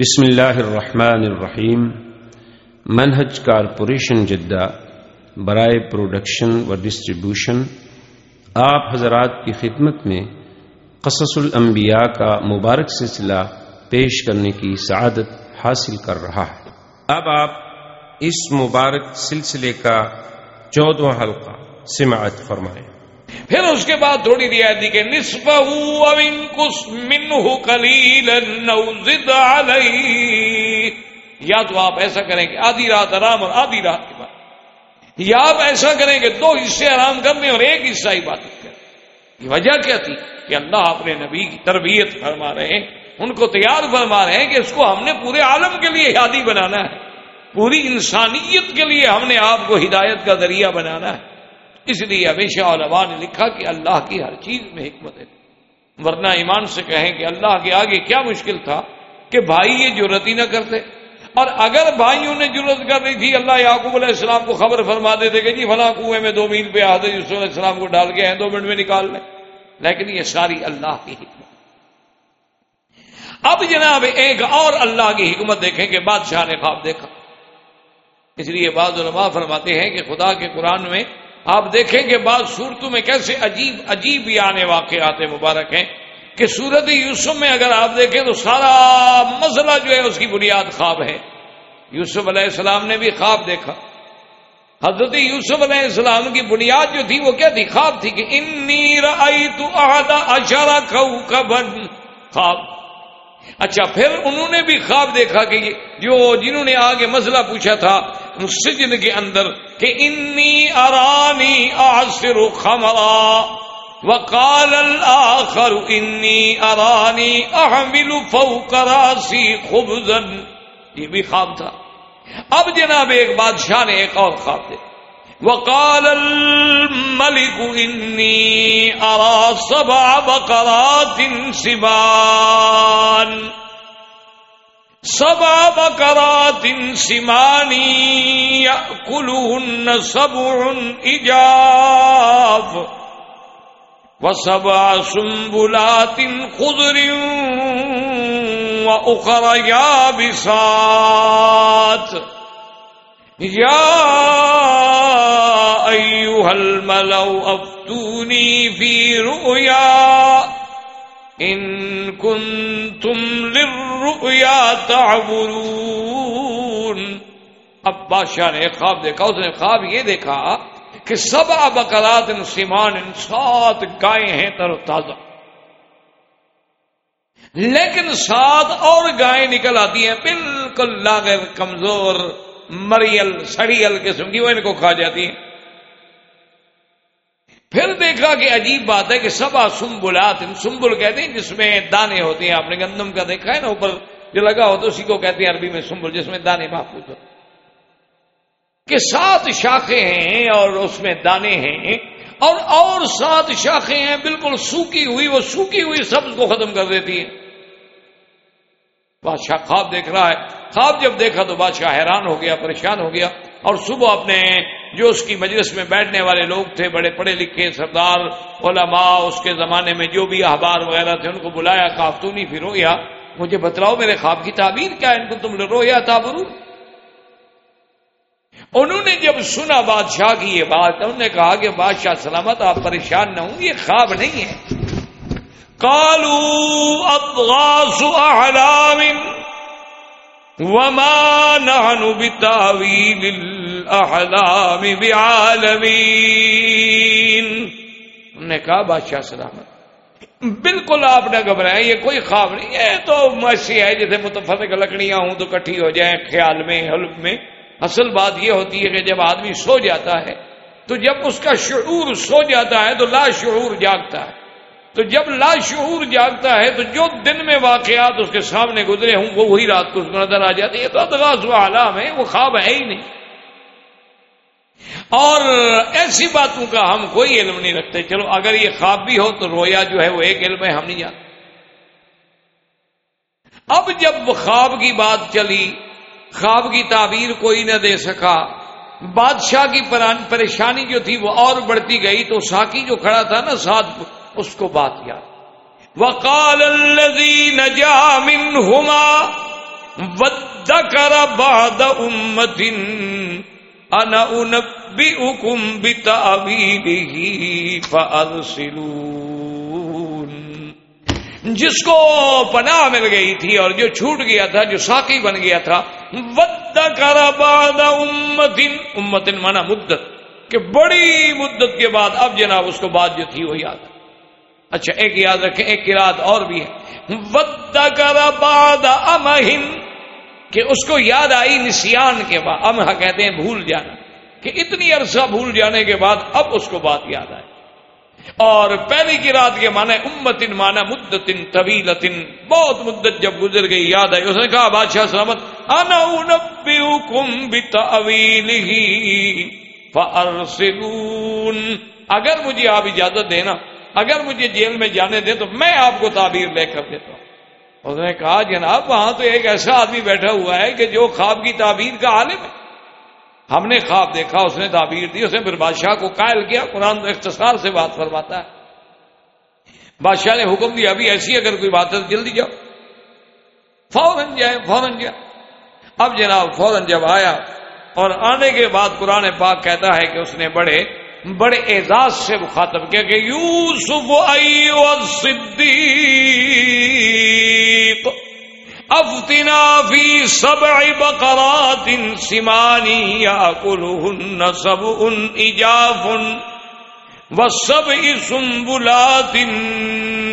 بسم اللہ الرحمن الرحیم۔ منہج کارپوریشن جدہ، برائے پروڈکشن و ڈسٹریبیوشن، آپ حضرات کی خدمت میں قصص الانبیاء کا مبارک سلسلہ پیش کرنے کی سعادت حاصل کر رہا ہے۔ اب آپ اس مبارک سلسلے کا چودواں حلقہ سماعت فرمائیں۔ پھر اس کے بعد تھوڑی رعایتی کہ نصف کلیل یا تو آپ ایسا کریں کہ آدھی رات آرام اور آدھی رات کی بات یا آپ ایسا کریں کہ دو حصے آرام کرنے اور ایک حصہ ہی بات کریں۔ یہ وجہ کیا تھی؟ کہ اللہ اپنے نبی کی تربیت فرما رہے ہیں۔ ان کو تیار فرما رہے ہیں کہ اس کو ہم نے پورے عالم کے لیے یادی بنانا ہے۔ پوری انسانیت کے لیے ہم نے آپ کو ہدایت کا ذریعہ بنانا ہے۔ اس لیے ہمیشہ علماء نے لکھا کہ اللہ کی ہر چیز میں حکمت ہے۔ ورنہ ایمان سے کہیں کہ اللہ کے آگے کیا مشکل تھا کہ بھائی یہ جرت ہی نہ کرتے۔ اور اگر بھائیوں نے ضرورت کر رہی تھی، اللہ یعقوب علیہ السلام کو خبر فرما دیتے کہ جی فلاں کنویں میں دو میل پہ حضرت یوسف علیہ السلام کو ڈال کے ہیں دو منٹ میں نکال لیں۔ لیکن یہ ساری اللہ کی حکمت۔ اب جناب ایک اور اللہ کی حکمت دیکھیں کہ بادشاہ نے خواب دیکھا۔ اس لیے بعض علماء فرماتے ہیں کہ خدا کے قرآن میں آپ دیکھیں کہ بعض صورتوں میں کیسے عجیب عجیب بھی آنے واقعات مبارک ہیں کہ سورت یوسف میں اگر آپ دیکھیں تو سارا مسئلہ جو ہے اس کی بنیاد خواب ہے۔ یوسف علیہ السلام نے بھی خواب دیکھا۔ حضرت یوسف علیہ السلام کی بنیاد جو تھی وہ کیا تھی؟ خواب تھی کہ انی اشارہ خواب۔ اچھا پھر انہوں نے بھی خواب دیکھا کہ جو جنہوں نے آگے مسئلہ پوچھا تھا سجن کے اندر کہ انی ارانی آصر خمرا وقال الاخر انی ارانی احمل فوق راسی خبزا۔ یہ بھی خواب تھا۔ اب جناب ایک بادشاہ نے ایک اور خواب دے وقال الملك انی ارا سبع بقرات سبان سبع بقرات سمانی يأكلهن سبع إجاف. وسبع سنبلات خضر وأخر يابسات. يا أيها الملو أفتوني في رؤيا ان کن تم تعبرون اب بادشاہ نے ایک خواب دیکھا، اس نے خواب یہ دیکھا کہ سب بکرات سیمان ان سات گائے ہیں تر تازہ۔ لیکن سات اور گائے نکل آتی ہیں، بالکل لاغر کمزور۔ مریل سڑیل قسم کی، وہ ان کو کھا جاتی ہیں۔ پھر دیکھا کہ عجیب بات ہے کہ سبا سمبلات سمبل کہتے ہیں جس میں دانے ہوتے ہیں۔ آپ نے گندم کا دیکھا ہے نا اوپر، جو لگا ہوتا اسی کو کہتے ہیں عربی میں سمبل جس میں دانے محفوظ ہوتے کہ سات شاخیں ہیں اور اس میں دانے ہیں، اور اور سات شاخیں ہیں، بالکل سوکھی ہوئی، وہ سوکھی ہوئی سبز کو ختم کر دیتی ہیں۔ بادشاہ خواب دیکھ رہا ہے۔ خواب جب دیکھا تو بادشاہ حیران ہو گیا، پریشان ہو گیا۔ اور صبح اپنے جو اس کی مجلس میں بیٹھنے والے لوگ تھے، بڑے پڑھے لکھے سردار، علماء، اس کے زمانے میں جو بھی احبار وغیرہ تھے، ان کو بلایا، کافتونی پھر رویا مجھے بتلاؤ میرے خواب کی تعبیر کیا ان کو تم نے رویا تابرو؟ انہوں نے جب سنا بادشاہ کی یہ بات، انہوں نے کہا کہ بادشاہ سلامت، آپ پریشان نہ ہوں، یہ خواب نہیں ہے۔ کالو احلام وما نحن بتاویل الاحلام بعالمین انہوں نے کہا، بادشاہ سلامت۔ بالکل آپ نے گھبرایا یہ کوئی خواب نہیں ہے تو مسی ہے جیسے متفرق لکڑیاں ہوں تو کٹھی ہو جائیں خیال میں حلف میں۔ اصل بات یہ ہوتی ہے کہ جب آدمی سو جاتا ہے تو جب اس کا شعور سو جاتا ہے تو لا شعور جاگتا ہے۔ تو جب لا شعور جاگتا ہے تو جو دن میں واقعات اس کے سامنے گزرے ہوں، وہ وہی رات کو اس کو نظر آ جاتی ہے۔ تو ادغاز و عالم ہے، وہ خواب ہے ہی نہیں۔ اور ایسی باتوں کا ہم کوئی علم نہیں رکھتے۔ چلو، اگر یہ خواب بھی ہو تو رویا جو ہے وہ ایک علم ہے، ہم نہیں جانتے۔ اب جب خواب کی بات چلی، خواب کی تعبیر کوئی نہ دے سکا، بادشاہ کی پریشانی جو تھی وہ اور بڑھتی گئی تو ساکی جو کھڑا تھا نا ساتھ اس کو بات یاد۔ وقال الذي نجا منهما وَدَّكَرَ بَعْدَ أُمَّةٍ أَنَا أُنَبِّئُكُمْ بِتَعْوِيلِهِ فَأَرْسِلُونَ۔ جس کو پناہ مل گئی تھی اور جو چھوٹ گیا تھا، جو ساقی بن گیا تھا وَدَّكَرَ بَعْدَ أُمَّةٍ امتن مانا مدت، کہ بڑی مدت کے بعد اب جناب اس کو بات جو تھی وہ یاد۔ اچھا ایک یاد رکھیں، ایک رات اور بھی ہے۔ کہ اس کو یاد آئی نسیان کے بعد۔ امہ کہتے ہیں بھول جانا۔ کہ اتنی عرصہ بھول جانے کے بعد اب اس کو بات یاد آئے اور پہلی کی رات کے معنی امتن مانا مدتن طویلتن۔ بہت مدت جب گزر گئی، یاد آئی۔ اس نے کہا، بادشاہ سلامت، انا انبئکم فارسلون۔ اگر مجھے آپ اجازت دینا اگر مجھے جیل میں جانے دیں تو میں آپ کو تعبیر لے کر دیتا ہوں۔ اس نے کہا، جناب، وہاں تو ایک ایسا آدمی بیٹھا ہوا ہے کہ جو خواب کی تعبیر کا عالم ہے۔ ہم نے خواب دیکھا، اس نے تعبیر دی، اس نے پھر بادشاہ کو قائل کیا، قرآن اختصار سے بات فرماتا ہے۔ بادشاہ نے حکم دیا، ابھی ایسی اگر کوئی بات ہے تو جلدی جاؤ۔ فوراً جائے فوراً جائے اب جناب، فوراً جب آیا اور آنے کے بعد قرآن پاک کہتا ہے کہ اس نے بڑے بڑے اعزاز سے مخاطب کیا کہ یوسف ایو صدیق افتنا فی سبع بقرات سمانی یاکلہن سبع اجاف وسبع سنبلات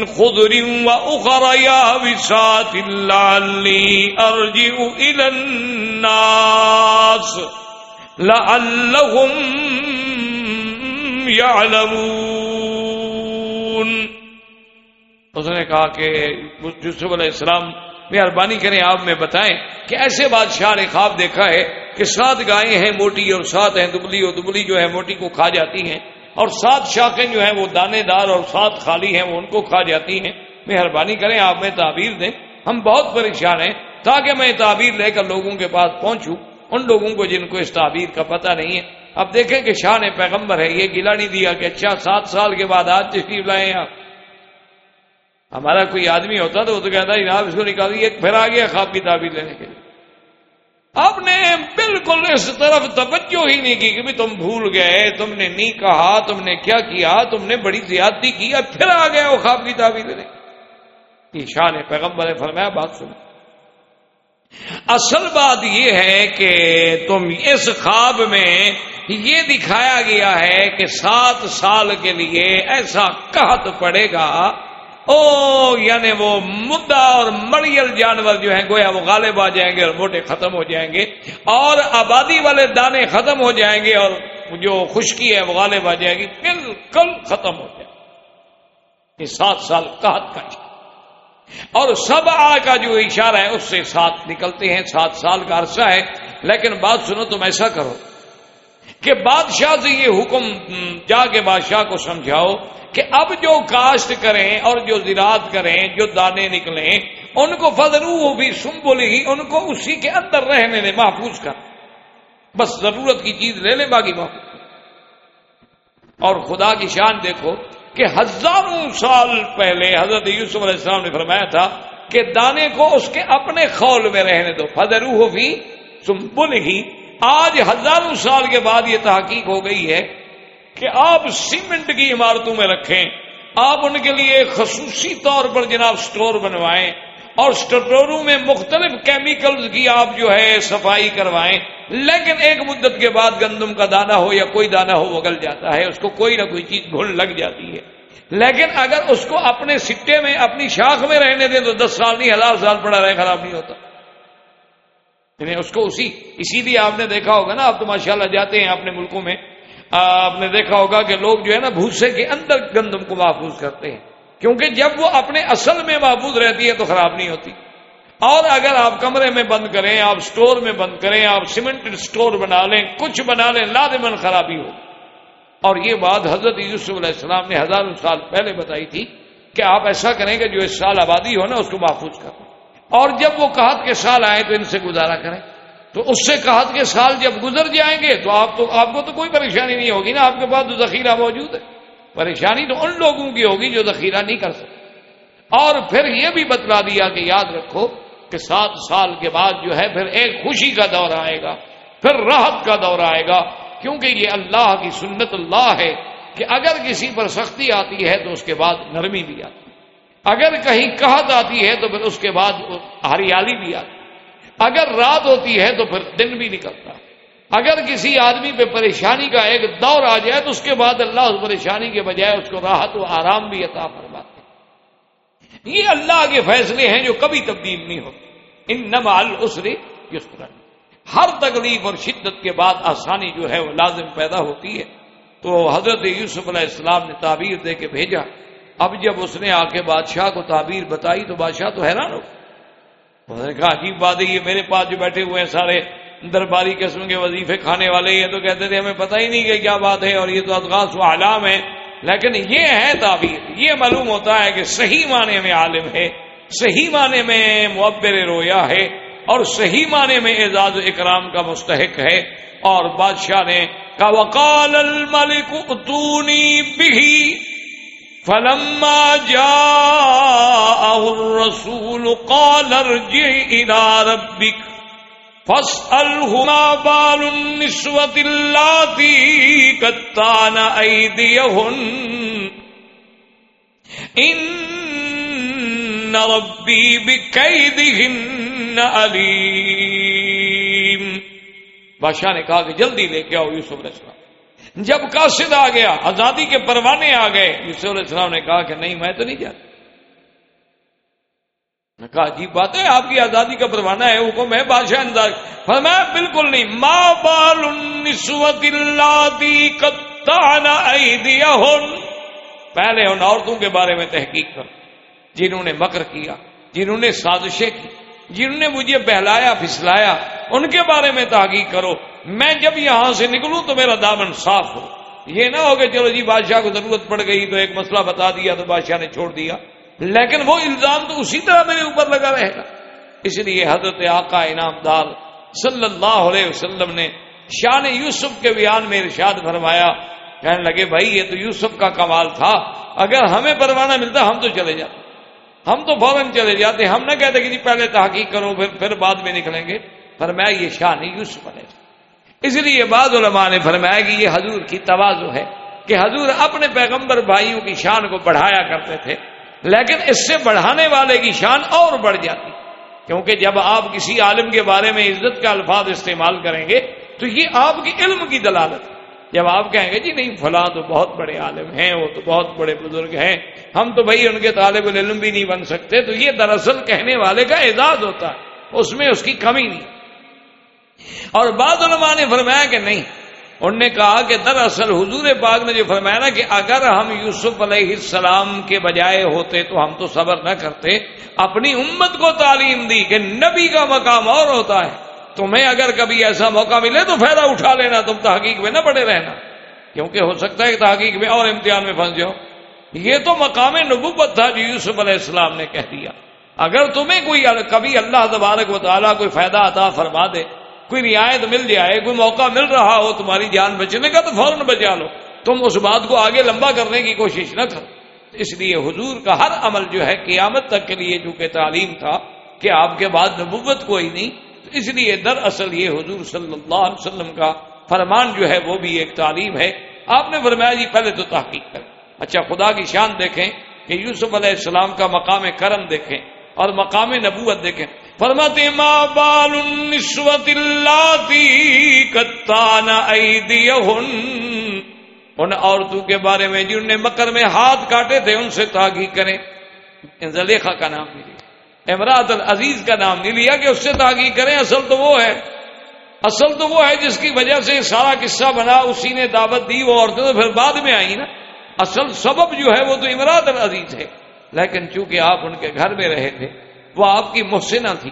خضر واخر یابسات لعلی ارجع الى الناس لعلهم يعلمون۔ اس نے کہا کہ یوسف علیہ السلام مہربانی کریں آپ میں بتائیں کہ ایسے بادشاہ نے خواب دیکھا ہے کہ سات گائیں ہیں موٹی اور سات ہیں دبلی اور دبلی جو ہے موٹی کو کھا جاتی ہیں اور سات شاخیں جو ہیں وہ دانے دار اور سات خالی ہیں وہ ان کو کھا جاتی ہیں۔ مہربانی کریں آپ میں تعبیر دیں۔ ہم بہت پریشان ہیں تاکہ میں تعبیر لے کر لوگوں کے پاس پہنچوں، ان لوگوں کو جن کو اس تعبیر کا پتہ نہیں ہے۔ اب دیکھیں کہ شاہ نے پیغمبر ہے، یہ گلا نہیں دیا کہ اچھا سات سال کے بعد آج تشریف لائیں آپ۔ ہمارا کوئی آدمی ہوتا تو وہ تو کہتا، جناب، اس کو نکالی، ایک پھر آ گیا خواب کی تعبیر لینے کے لیے۔ آپ نے بالکل اس طرف توجہ ہی نہیں کی کہ تم بھول گئے، تم نے نہیں کہا، تم نے کیا کیا، تم نے بڑی زیادتی کی، اب پھر آ گیا وہ خواب کی تعبیر لینے۔ شاہ نے پیغمبر فرمایا، بات سنو۔ اصل بات یہ ہے کہ تم اس خواب میں یہ دکھایا گیا ہے کہ سات سال کے لیے ایسا کہت پڑے گا۔ او یعنی وہ مدعا اور مڑیل جانور جو ہیں، گویا وہ غالب آ جائیں گے اور موٹے ختم ہو جائیں گے اور آبادی والے دانے ختم ہو جائیں گے اور جو خشکی ہے وہ غالب آ جائے گی، بالکل ختم ہو جائے یہ سات سال قحط کا اور سب آ کا جو اشارہ ہے اس سے سات نکلتے ہیں، سات سال کا عرصہ ہے، لیکن بات سنو تم ایسا کرو کہ بادشاہ سے یہ حکم جا کے بادشاہ کو سمجھاؤ کہ اب جو کاشت کریں اور جو زراعت کریں، جو دانے نکلیں، ان کو فضرو بھی سم بولے گی ان کو اسی کے اندر رہنے دیں، محفوظ کر۔ بس ضرورت کی چیز لے لیں باقی محفوظ۔ اور خدا کی شان دیکھو کہ ہزاروں سال پہلے حضرت یوسف علیہ السلام نے فرمایا تھا کہ دانے کو اس کے اپنے خول میں رہنے دو۔ فضرو بھی سم ہی آج ہزاروں سال کے بعد یہ تحقیق ہو گئی ہے کہ آپ سیمنٹ کی عمارتوں میں رکھیں، آپ ان کے لیے خصوصی طور پر جناب سٹور بنوائیں۔ اور سٹوروں میں مختلف کیمیکلز کی آپ جو ہے صفائی کروائیں، لیکن ایک مدت کے بعد گندم کا دانا ہو یا کوئی دانا ہو وہ گل جاتا ہے، اس کو کوئی نہ کوئی چیز گھل لگ جاتی ہے۔ لیکن اگر اس کو اپنے سٹے میں، اپنی شاخ میں رہنے دیں تو دس سال نہیں، ہزار سال پڑا رہے، خراب نہیں ہوتا۔ یعنی اس کو اسی اسی لیے آپ نے دیکھا ہوگا نا، آپ تو ماشاءاللہ جاتے ہیں اپنے ملکوں میں۔ آپ نے دیکھا ہوگا کہ لوگ جو ہے نا، بھوسے کے اندر گندم کو محفوظ کرتے ہیں۔ کیونکہ جب وہ اپنے اصل میں محفوظ رہتی ہے تو خراب نہیں ہوتی۔ اور اگر آپ کمرے میں بند کریں، آپ سٹور میں بند کریں، آپ سیمنٹ سٹور بنا لیں، کچھ بنا لیں لازمن خرابی ہو۔ اور یہ بات حضرت یوسف علیہ السلام نے ہزاروں سال پہلے بتائی تھی کہ آپ ایسا کریں کہ جو اس سال آبادی ہو نا، اس کو محفوظ کریں۔ اور جب وہ کہت کے سال آئے تو ان سے گزارا کریں۔ تو اس سے کہت کے سال جب گزر جائیں گے تو آپ تو، آپ کو تو کوئی پریشانی نہیں ہوگی نا، آپ کے پاس تو ذخیرہ موجود ہے۔ پریشانی تو ان لوگوں کی ہوگی جو ذخیرہ نہیں کر سکتے۔ اور پھر یہ بھی بتلا دیا کہ یاد رکھو کہ سات سال کے بعد جو ہے پھر ایک خوشی کا دور آئے گا، پھر راحت کا دور آئے گا۔ کیونکہ یہ اللہ کی سنت اللہ ہے کہ اگر کسی پر سختی آتی ہے تو اس کے بعد نرمی بھی آتی اگر کہیں قحط آتی ہے تو پھر اس کے بعد ہریالی بھی آتی اگر رات ہوتی ہے تو پھر دن بھی نکلتا اگر کسی آدمی پہ پریشانی کا ایک دور آ جائے تو اس کے بعد اللہ اس پریشانی کے بجائے اس کو راحت و آرام بھی عطا فرماتے یہ اللہ کے فیصلے ہیں جو کبھی تبدیل نہیں ہوتے۔ ان نمال اسرے کس طرح ہر تکلیف اور شدت کے بعد آسانی جو ہے وہ لازم پیدا ہوتی ہے۔ تو حضرت یوسف علیہ السلام نے تعبیر دے کے بھیجا۔ اب جب اس نے آ کے بادشاہ کو تعبیر بتائی تو بادشاہ تو حیران ہو نے کہا، عجیب بات ہے، یہ میرے پاس جو بیٹھے ہوئے ہیں سارے درباری قسم کے وظیفے کھانے والے یہ تو کہتے تھے، ہمیں پتہ ہی نہیں کہ کیا بات ہے اور یہ تو ادغاس و علام ہے لیکن یہ ہے تعبیر، یہ معلوم ہوتا ہے کہ صحیح معنی میں عالم ہے، صحیح معنی میں معبر رویا ہے اور صحیح معنی میں اعزاز اکرام کا مستحق ہے۔ اور بادشاہ نے کا وکال الملک اتونی بھی فلما جا الرسول قال ارجع الى ربك فاسألهما بال النسوة اللاتي كتان أيديهن. إن ربي بكيدهن عليم بادشاہ نے کہا کہ جلدی لے کے آؤ یوسف علیہ السلام. جب قاصد آ گیا، آزادی کے پروانے آ گئے، یوسف علیہ السلام نے کہا کہ نہیں، میں تو نہیں جاتا۔ میں کہا، عجیب بات ہے، آپ کی آزادی کا پروانہ ہے، حکم ہے، بادشاہ انداز. فرمایا، بالکل نہیں. ماں بال النسوت اللہ پہلے ان عورتوں کے بارے میں تحقیق کر جنہوں نے مکر کیا، جنہوں نے سازشیں کی، جنہوں نے مجھے بہلایا، پھسلایا، ان کے بارے میں تحقیق کرو۔ میں جب یہاں سے نکلوں تو میرا دامن صاف ہو۔ یہ نہ ہو کہ چلو جی بادشاہ کو ضرورت پڑ گئی تو ایک مسئلہ بتا دیا تو بادشاہ نے چھوڑ دیا۔ لیکن وہ الزام تو اسی طرح میرے اوپر لگا رہے گا۔ اس لیے حضرت آقا انعام دار صلی اللہ علیہ وسلم نے شان یوسف کے بیان میں ارشاد فرمایا، کہنے لگے، بھائی، یہ تو یوسف کا کمال تھا۔ اگر ہمیں پروانہ ملتا، ہم تو چلے جاتے۔ ہم تو فوراً چلے جاتے۔ ہم نہ کہتے کہ جی پہلے تحقیق کرو، پھر پھر بعد میں نکلیں گے۔ فرمایا یہ شان یوسف علیہ اس لیے بعض علماء نے فرمایا کہ یہ حضور کی توازو ہے کہ حضور اپنے پیغمبر بھائیوں کی شان کو بڑھایا کرتے تھے۔ لیکن اس سے بڑھانے والے کی شان اور بڑھ جاتی۔ کیونکہ جب آپ کسی عالم کے بارے میں عزت کا الفاظ استعمال کریں گے، تو یہ آپ کی علم کی دلالت ہے۔ جب آپ کہیں گے جی نہیں، فلاں تو بہت بڑے عالم ہیں، وہ تو بہت بڑے بزرگ ہیں، ہم تو بھائی ان کے طالب العلم بھی نہیں بن سکتے، تو یہ دراصل کہنے والے کا اعزاز ہوتا ہے۔ اس میں اس کی کمی نہیں۔ اور بعض علماء نے فرمایا کہ نہیں انہوں نے کہا کہ دراصل حضور پاک نے جو فرمایا نا کہ اگر ہم یوسف علیہ السلام کے بجائے ہوتے تو ہم تو صبر نہ کرتے، اپنی امت کو تعلیم دی کہ نبی کا مقام اور ہوتا ہے، تمہیں اگر کبھی ایسا موقع ملے تو فائدہ اٹھا لینا، تم تحقیق میں نہ پڑے رہنا۔ کیونکہ ہو سکتا ہے کہ تحقیق میں اور امتحان میں پھنس جاؤ۔ یہ تو مقام نبوت تھا جو یوسف علیہ السلام نے کہہ دیا۔ اگر تمہیں کوئی کبھی اللہ تبارک و تعالیٰ کوئی فائدہ عطا فرما دے کوئی رعایت مل جائے، کوئی موقع مل رہا ہو تمہاری جان بچنے کا، تو فوراً بچا لو۔ تم اس بات کو آگے لمبا کرنے کی کوشش نہ کرو۔ اس لیے حضور کا ہر عمل جو ہے قیامت تک کے لیے چونکہ تعلیم تھا کہ آپ کے بعد نبوت کوئی نہیں، تو اس لیے دراصل یہ حضور صلی اللہ علیہ وسلم کا فرمان جو ہے وہ بھی ایک تعلیم ہے۔ آپ نے فرمایا جی پہلے تو تحقیق کریں۔ اچھا خدا کی شان دیکھیں کہ یوسف علیہ السلام کا مقام کرم دیکھیں اور مقام نبوت دیکھیں۔ فرماتے ما بال النسوت اللاتی کتان ایدیہن ان عورتوں کے بارے میں جن نے مکر میں ہاتھ کاٹے تھے، ان سے تاغی کریں۔ زلیخا کا نام نہیں لیا۔ امراط العزیز کا نام نہیں لیا کہ اس سے تاغی کریں۔ اصل تو وہ ہے۔ اصل تو وہ ہے جس کی وجہ سے سارا قصہ بنا، اسی نے دعوت دی، وہ عورتیں تو پھر بعد میں آئی نا۔ اصل سبب جو ہے، وہ تو امراط العزیز ہے۔ لیکن چونکہ آپ ان کے گھر میں رہے تھے وہ آپ کی محسنہ تھی۔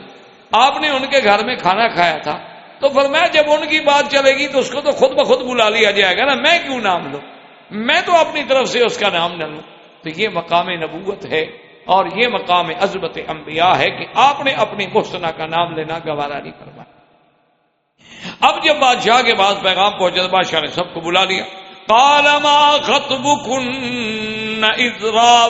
آپ نے ان کے گھر میں کھانا کھایا تھا۔ تو فرمایا جب ان کی بات چلے گی تو اس کو تو خود بخود بلا لیا جائے گا نا۔ میں کیوں نام لوں؟ میں تو اپنی طرف سے اس کا نام نہ لوں۔ تو یہ مقام نبوت ہے اور یہ مقام عزبت انبیاء ہے کہ آپ نے اپنی محسنہ کا نام لینا گوارا نہیں کروایا اب جب بادشاہ کے پاس پیغام پہنچا بادشاہ نے سب کو بلا لیا۔ کالما خطب کن ادرا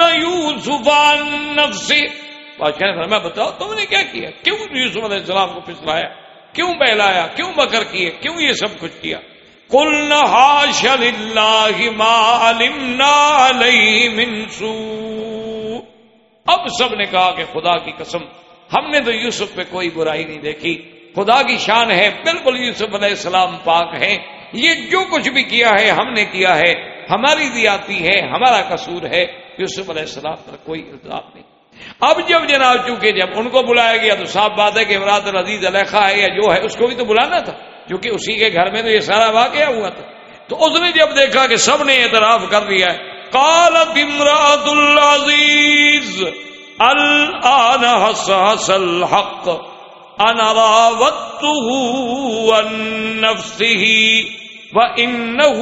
یوسفان نفسی بادشاہ نے فرمایا بتاؤ، تم نے کیا کیا؟ کیوں یوسف علیہ السلام کو پھسلایا کیوں بہلایا؟ کیوں مکر کیے؟ کیوں یہ سب کچھ کیا؟ کل منسو اب سب نے کہا کہ خدا کی قسم، ہم نے تو یوسف پہ کوئی برائی نہیں دیکھی۔ خدا کی شان ہے، بالکل یوسف علیہ السلام پاک ہے یہ جو کچھ بھی کیا ہے، ہم نے کیا ہے۔ ہماری دیاتی ہے، ہمارا قصور ہے۔ یوسف علیہ السلام پر کوئی الزام نہیں۔ اب جب جناب چونکہ جب ان کو بلایا گیا تو صاف بات ہے کہ امراط العزیز علیہ ہے یا جو ہے، اس کو بھی تو بلانا تھا، کیونکہ اسی کے گھر میں تو یہ سارا واقعہ ہوا تھا۔ تو اس نے جب دیکھا کہ سب نے اعتراف کر دیا ہے کالت امراط العزیز، الان حس الحق، انا راوته عن نفسه وانه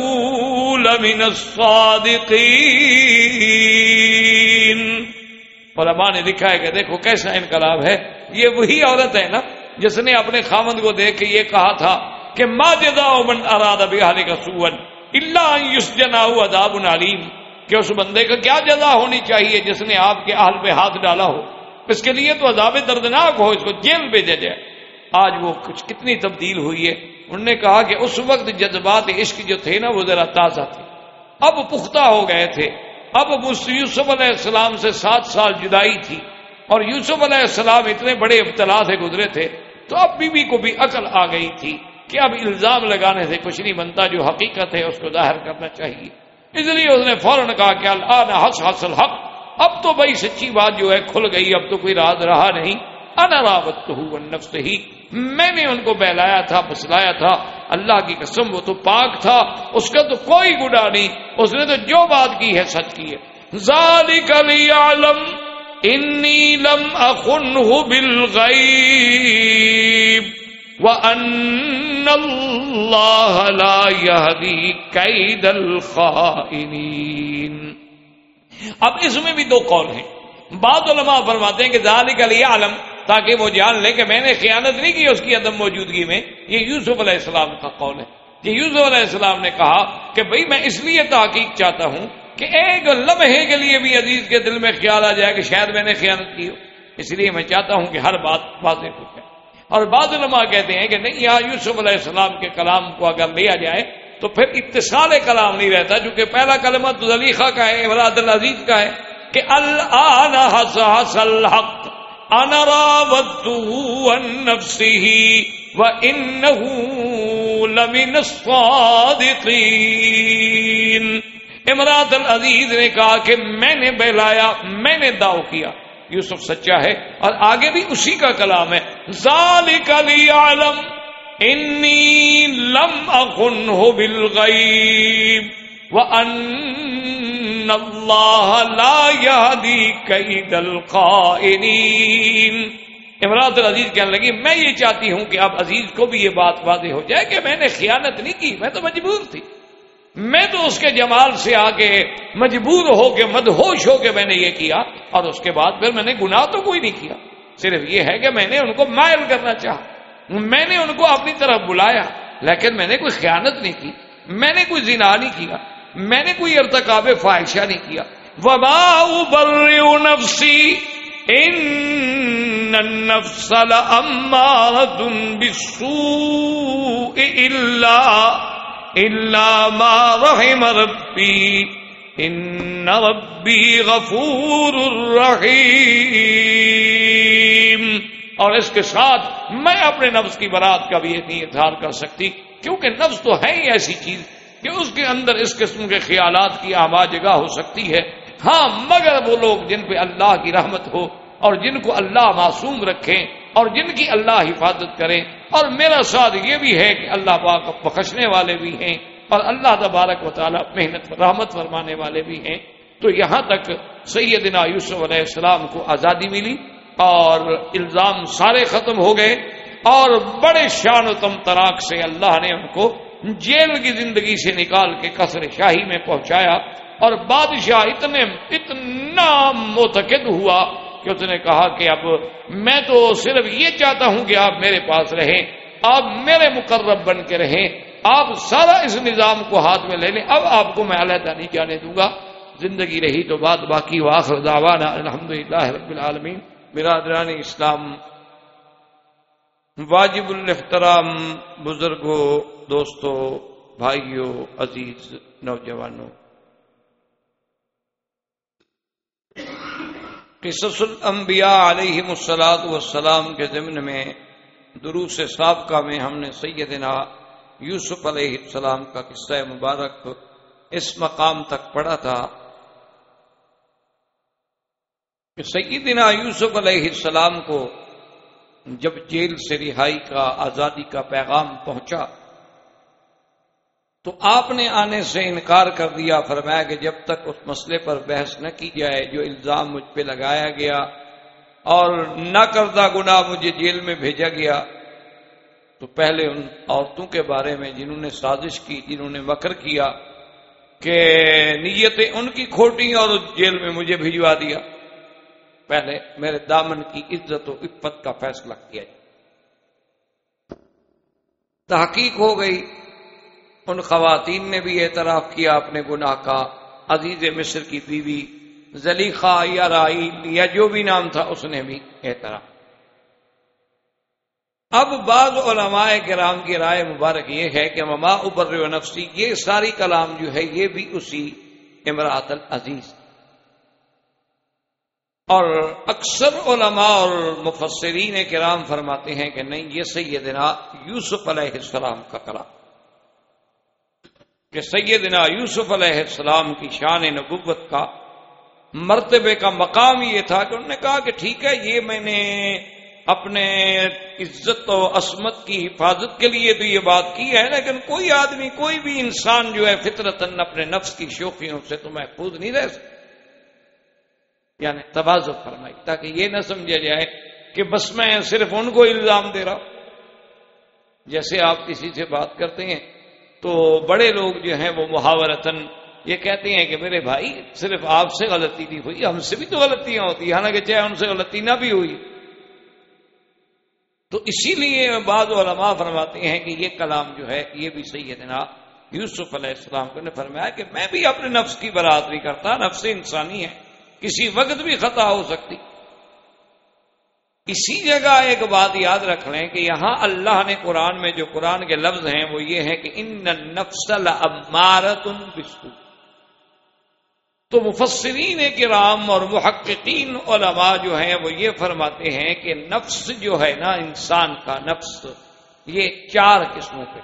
لمن الصادقين علماء نے لکھا ہے کہ دیکھو کیسا انقلاب ہے۔ یہ وہی عورت ہے نا جس نے اپنے خامند کو دیکھ کے یہ کہا تھا کہ ما جدا من اراد بحال کا سون اللہ یسجنا عذاب علیم کہ اس بندے کا کیا جزا ہونی چاہیے جس نے آپ کے اہل پہ ہاتھ ڈالا ہو۔ اس کے لیے تو عذاب دردناک ہو، اس کو جیل بھیجا جائے۔ آج وہ کچھ کتنی تبدیل ہوئی ہے۔ انہوں نے کہا کہ اس وقت جذبات عشق جو تھے نا وہ ذرا تازہ تھے۔ اب پختہ ہو گئے تھے۔ اب یوسف علیہ السلام سے سات سال جدائی تھی اور یوسف علیہ السلام اتنے بڑے ابتلا سے گزرے تھے تو اب بیوی کو بھی عقل آ گئی تھی کہ اب الزام لگانے سے کچھ نہیں بنتا، جو حقیقت ہے اس کو ظاہر کرنا چاہیے۔ اس لیے اس نے فوراً کہا کہ اللہ حس حاصل حق اب تو بھائی سچی بات جو ہے کھل گئی، اب تو کوئی راز رہا نہیں۔ انراوت نفس ہی۔ میں نے ان کو بہلایا تھا بسلایا تھا اللہ کی قسم، وہ تو پاک تھا، اس کا تو کوئی گڈا نہیں، اس نے تو جو بات کی ہے، سچ کی ہے۔ ذالک عالم انی لم اخنہ بالغیب۔ وان اللہ لا یہدی کید الخائنین اب اس میں بھی دو قول ہیں۔ بعض علماء فرماتے ہیں کہ ذالک علی عالم تاکہ وہ جان لے کہ میں نے خیانت نہیں کی اس کی عدم موجودگی میں۔ یہ یوسف علیہ السلام کا قول ہے۔ کہ یوسف علیہ السلام نے کہا کہ بھئی میں اس لیے تحقیق چاہتا ہوں کہ ایک لمحے کے لیے بھی عزیز کے دل میں خیال آ جائے کہ شاید میں نے خیانت کی ہو۔ اس لیے میں چاہتا ہوں کہ ہر بات واضح ہو جائے۔ اور بعض علماء کہتے ہیں کہ نہیں، یہاں یوسف علیہ السلام کے کلام کو اگر لیا جائے تو پھر اتصال کلام نہیں رہتا چونکہ پہلا کلمہ تو زلیخہ کا ہے امراد العزیز کا ہے کہ الحق۔ انا راودته عن لمن الصادقين امراط العزیز نے کہا کہ میں نے بہلایا، میں نے داؤ کیا۔ یوسف سچا ہے اور آگے بھی اسی کا کلام ہے۔ ذالک لی عالم انی لم اخنہ بالغیب۔ وان ان اللہ لا یہدی کید القائنین امراط العزیز کہنے لگی، میں یہ چاہتی ہوں کہ اب عزیز کو بھی یہ بات واضح ہو جائے کہ میں نے خیانت نہیں کی، میں تو مجبور تھی۔ میں تو اس کے جمال سے آ کے مجبور ہو کے، مدہوش ہو کے میں نے یہ کیا، اور اس کے بعد پھر میں نے گناہ تو کوئی نہیں کیا۔ صرف یہ ہے کہ میں نے ان کو مائل کرنا چاہا۔ میں نے ان کو اپنی طرف بلایا، لیکن میں نے کوئی خیانت نہیں کی، میں نے کوئی زنا نہیں کیا۔ میں نے کوئی ارتقاب فواہشہ نہیں کیا۔ وبا بر نفسی ان النفس لامارة بالسوء الا الا ما رحم ربی ان ربی غفور الرحیم اور اس کے ساتھ میں اپنے نفس کی برات کا بھی نہیں اظہار کر سکتی، کیونکہ نفس تو ہے ہی ایسی چیز۔ کہ اس کے اندر اس قسم کے خیالات کی آواز جگہ ہو سکتی ہے۔ ہاں مگر وہ لوگ جن پہ اللہ کی رحمت ہو اور جن کو اللہ معصوم رکھیں اور جن کی اللہ حفاظت کریں۔ اور میرا ساتھ یہ بھی ہے کہ اللہ پاک بخشنے والے بھی ہیں اور اللہ تبارک و تعالیٰ محنت رحمت فرمانے والے بھی ہیں۔ تو یہاں تک سیدنا یوسف علیہ السلام کو آزادی ملی اور الزام سارے ختم ہو گئے اور بڑے شان و تم تراک سے اللہ نے ان کو جیل کی زندگی سے نکال کے قصر شاہی میں پہنچایا اور بادشاہ اتنے اتنا متقد ہوا کہ اس نے کہا کہ اب میں تو صرف یہ چاہتا ہوں کہ آپ میرے پاس رہیں، آپ میرے مقرب بن کے رہیں، آپ سارا اس نظام کو ہاتھ میں لے لیں، اب آپ کو میں علیحدہ نہیں جانے دوں گا۔ زندگی رہی تو بات باقی واخر دعوانا الحمد للہ رب العالمین۔ برادران اسلام، واجب الحترام بزرگوں دوستوں بھائیوں عزیز نوجوانوں قصص الانبیاء علیہ السلاط والسلام کے ضمن میں دروس سابقہ میں ہم نے سیدنا یوسف علیہ السلام کا قصہ مبارک اس مقام تک پڑھا تھا کہ سیدنا یوسف علیہ السلام کو جب جیل سے رہائی کا آزادی کا پیغام پہنچا تو آپ نے آنے سے انکار کر دیا، فرمایا کہ جب تک اس مسئلے پر بحث نہ کی جائے، جو الزام مجھ پہ لگایا گیا اور نہ کردہ گنا مجھے جیل میں بھیجا گیا، تو پہلے ان عورتوں کے بارے میں جنہوں نے سازش کی، جنہوں نے مکر کیا کہ نیتیں ان کی کھوٹی اور جیل میں مجھے بھجوا دیا۔ پہلے میرے دامن کی عزت و عفت کا فیصلہ کیا جائے۔ تحقیق ہو گئی۔ ان خواتین نے بھی اعتراف کیا اپنے گناہ کا عزیز مصر کی بیوی، زلیخا یا رائی یا جو بھی نام تھا، اس نے بھی اعتراف۔ اب بعض علماء کرام کی رائے مبارک یہ ہے کہ مما ابر و نفسی، یہ ساری کلام جو ہے، یہ بھی اسی امراط العزیز۔ اور اکثر علماء اور مفسرین کرام فرماتے ہیں کہ نہیں، یہ سیدنا یوسف علیہ السلام کا کلام۔ کہ سیدنا یوسف علیہ السلام کی شان نبوت کا مرتبے کا مقام یہ تھا کہ انہوں نے کہا کہ ٹھیک ہے، یہ میں نے اپنے عزت و عصمت کی حفاظت کے لیے تو یہ بات کی ہے، لیکن کوئی آدمی، کوئی بھی انسان جو ہے فطرتن اپنے نفس کی شوقیوں سے تو محفوظ نہیں رہ سکتا۔ یعنی توازو فرمائی، تاکہ یہ نہ سمجھا جائے کہ بس میں صرف ان کو الزام دے رہا ہوں۔ جیسے آپ کسی سے بات کرتے ہیں تو بڑے لوگ جو ہیں وہ محاورتن یہ کہتے ہیں کہ میرے بھائی صرف آپ سے غلطی نہیں ہوئی، ہم سے بھی تو غلطیاں ہوتی ہیں، حالانکہ چاہے ان سے غلطی نہ بھی ہوئی۔ تو اسی لیے بعض علماء فرماتے ہیں کہ یہ کلام جو ہے، یہ بھی صحیح ہے جناب یوسف علیہ السلام کو نے فرمایا کہ میں بھی اپنے نفس کی برادری کرتا، نفس انسانی ہے، کسی وقت بھی خطا ہو سکتی۔ اسی جگہ ایک بات یاد رکھ لیں کہ یہاں اللہ نے قرآن میں جو قرآن کے لفظ ہیں وہ یہ ہے کہ ان نفسل امارت بسکو تو مفسرین کرام اور محققین علماء جو ہیں وہ یہ فرماتے ہیں کہ نفس جو ہے نا، انسان کا نفس، یہ چار قسموں پہ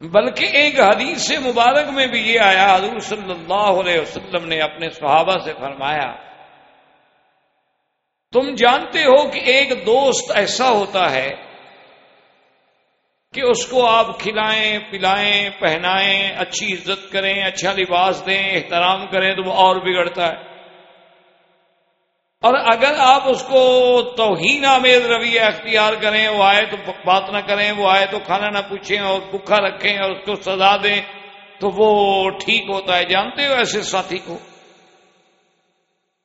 بلکہ ایک حدیث مبارک میں بھی یہ آیا، حضور صلی اللہ علیہ وسلم نے اپنے صحابہ سے فرمایا تم جانتے ہو کہ ایک دوست ایسا ہوتا ہے کہ اس کو آپ کھلائیں، پلائیں، پہنائیں، اچھی عزت کریں اچھا لباس دیں، احترام کریں تو وہ اور بگڑتا ہے۔ اور اگر آپ اس کو توہین آمیز رویہ اختیار کریں، وہ آئے تو بات نہ کریں، وہ آئے تو کھانا نہ پوچھیں اور بکھا رکھیں اور اس کو سزا دیں، تو وہ ٹھیک ہوتا ہے۔ جانتے ہو ایسے ساتھی کو؟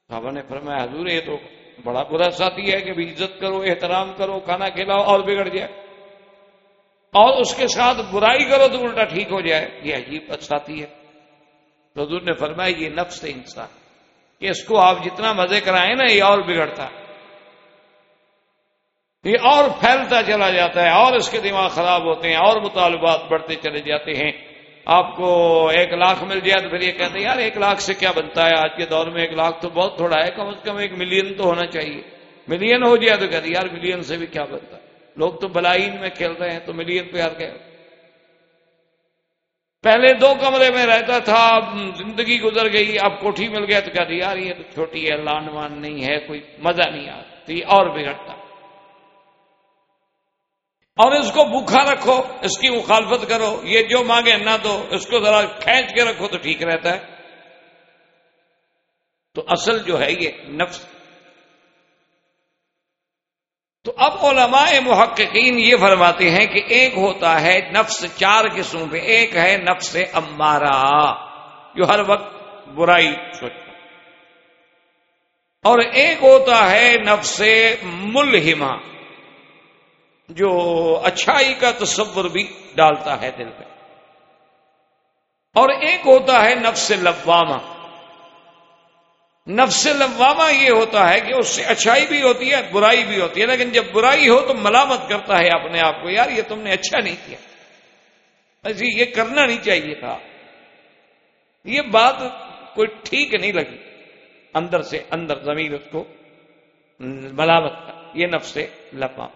صحابہ نے فرمایا، حضور یہ تو بڑا برا ساتھی ہے کہ بھی عزت کرو، احترام کرو، کھانا کھلاؤ اور بگڑ جائے۔ اور اس کے ساتھ برائی کرو تو الٹا ٹھیک ہو جائے۔ یہ عجیب ساتھی ہے۔ حضور نے فرمایا، یہ نفس انسان۔ کہ اس کو آپ جتنا مزے کرائیں نا، یہ اور بگڑتا۔ یہ اور پھیلتا چلا جاتا ہے، اور اس کے دماغ خراب ہوتے ہیں، اور مطالبات بڑھتے چلے جاتے ہیں۔ آپ کو ایک لاکھ مل جائے تو پھر یہ کہتے ہیں، یار، ایک لاکھ سے کیا بنتا ہے؟ آج کے دور میں ایک لاکھ تو بہت تھوڑا ہے، کم از کم ایک ملین تو ہونا چاہیے۔ ملین ہو جائے تو کہتے یار، ملین سے بھی کیا بنتا ہے؟ لوگ تو بلائن میں کھیل رہے ہیں تو ملین پہ یار کہ پہلے دو کمرے میں رہتا تھا زندگی گزر گئی، اب کوٹھی مل گیا تو کہتے یار، یہ تو چھوٹی ہے لان وان نہیں ہے، کوئی مزہ نہیں آتا اور بگڑتا۔ اور اس کو بھوکھا رکھو، اس کی مخالفت کرو، یہ جو مانگے نہ دو، اس کو ذرا کھینچ کے رکھو تو ٹھیک رہتا ہے۔ تو اصل جو ہے یہ نفس۔ تو اب علماء محققین یہ فرماتے ہیں کہ ایک ہوتا ہے نفس چار قسموں پہ۔ ایک ہے نفس امارا جو ہر وقت برائی سوچتا اور ایک ہوتا ہے نفس ملحمہ جو اچھائی کا تصور بھی ڈالتا ہے دل پہ۔ اور ایک ہوتا ہے نفس لبامہ نفس لوامہ یہ ہوتا ہے کہ اس سے اچھائی بھی ہوتی ہے، برائی بھی ہوتی ہے۔ لیکن جب برائی ہو تو ملامت کرتا ہے اپنے آپ کو، یار یہ تم نے اچھا نہیں کیا۔ ایسی یہ کرنا نہیں چاہیے تھا۔ یہ بات کوئی ٹھیک نہیں لگی۔ اندر سے اندر زمین اس کو ملامت کا یہ نفس لپا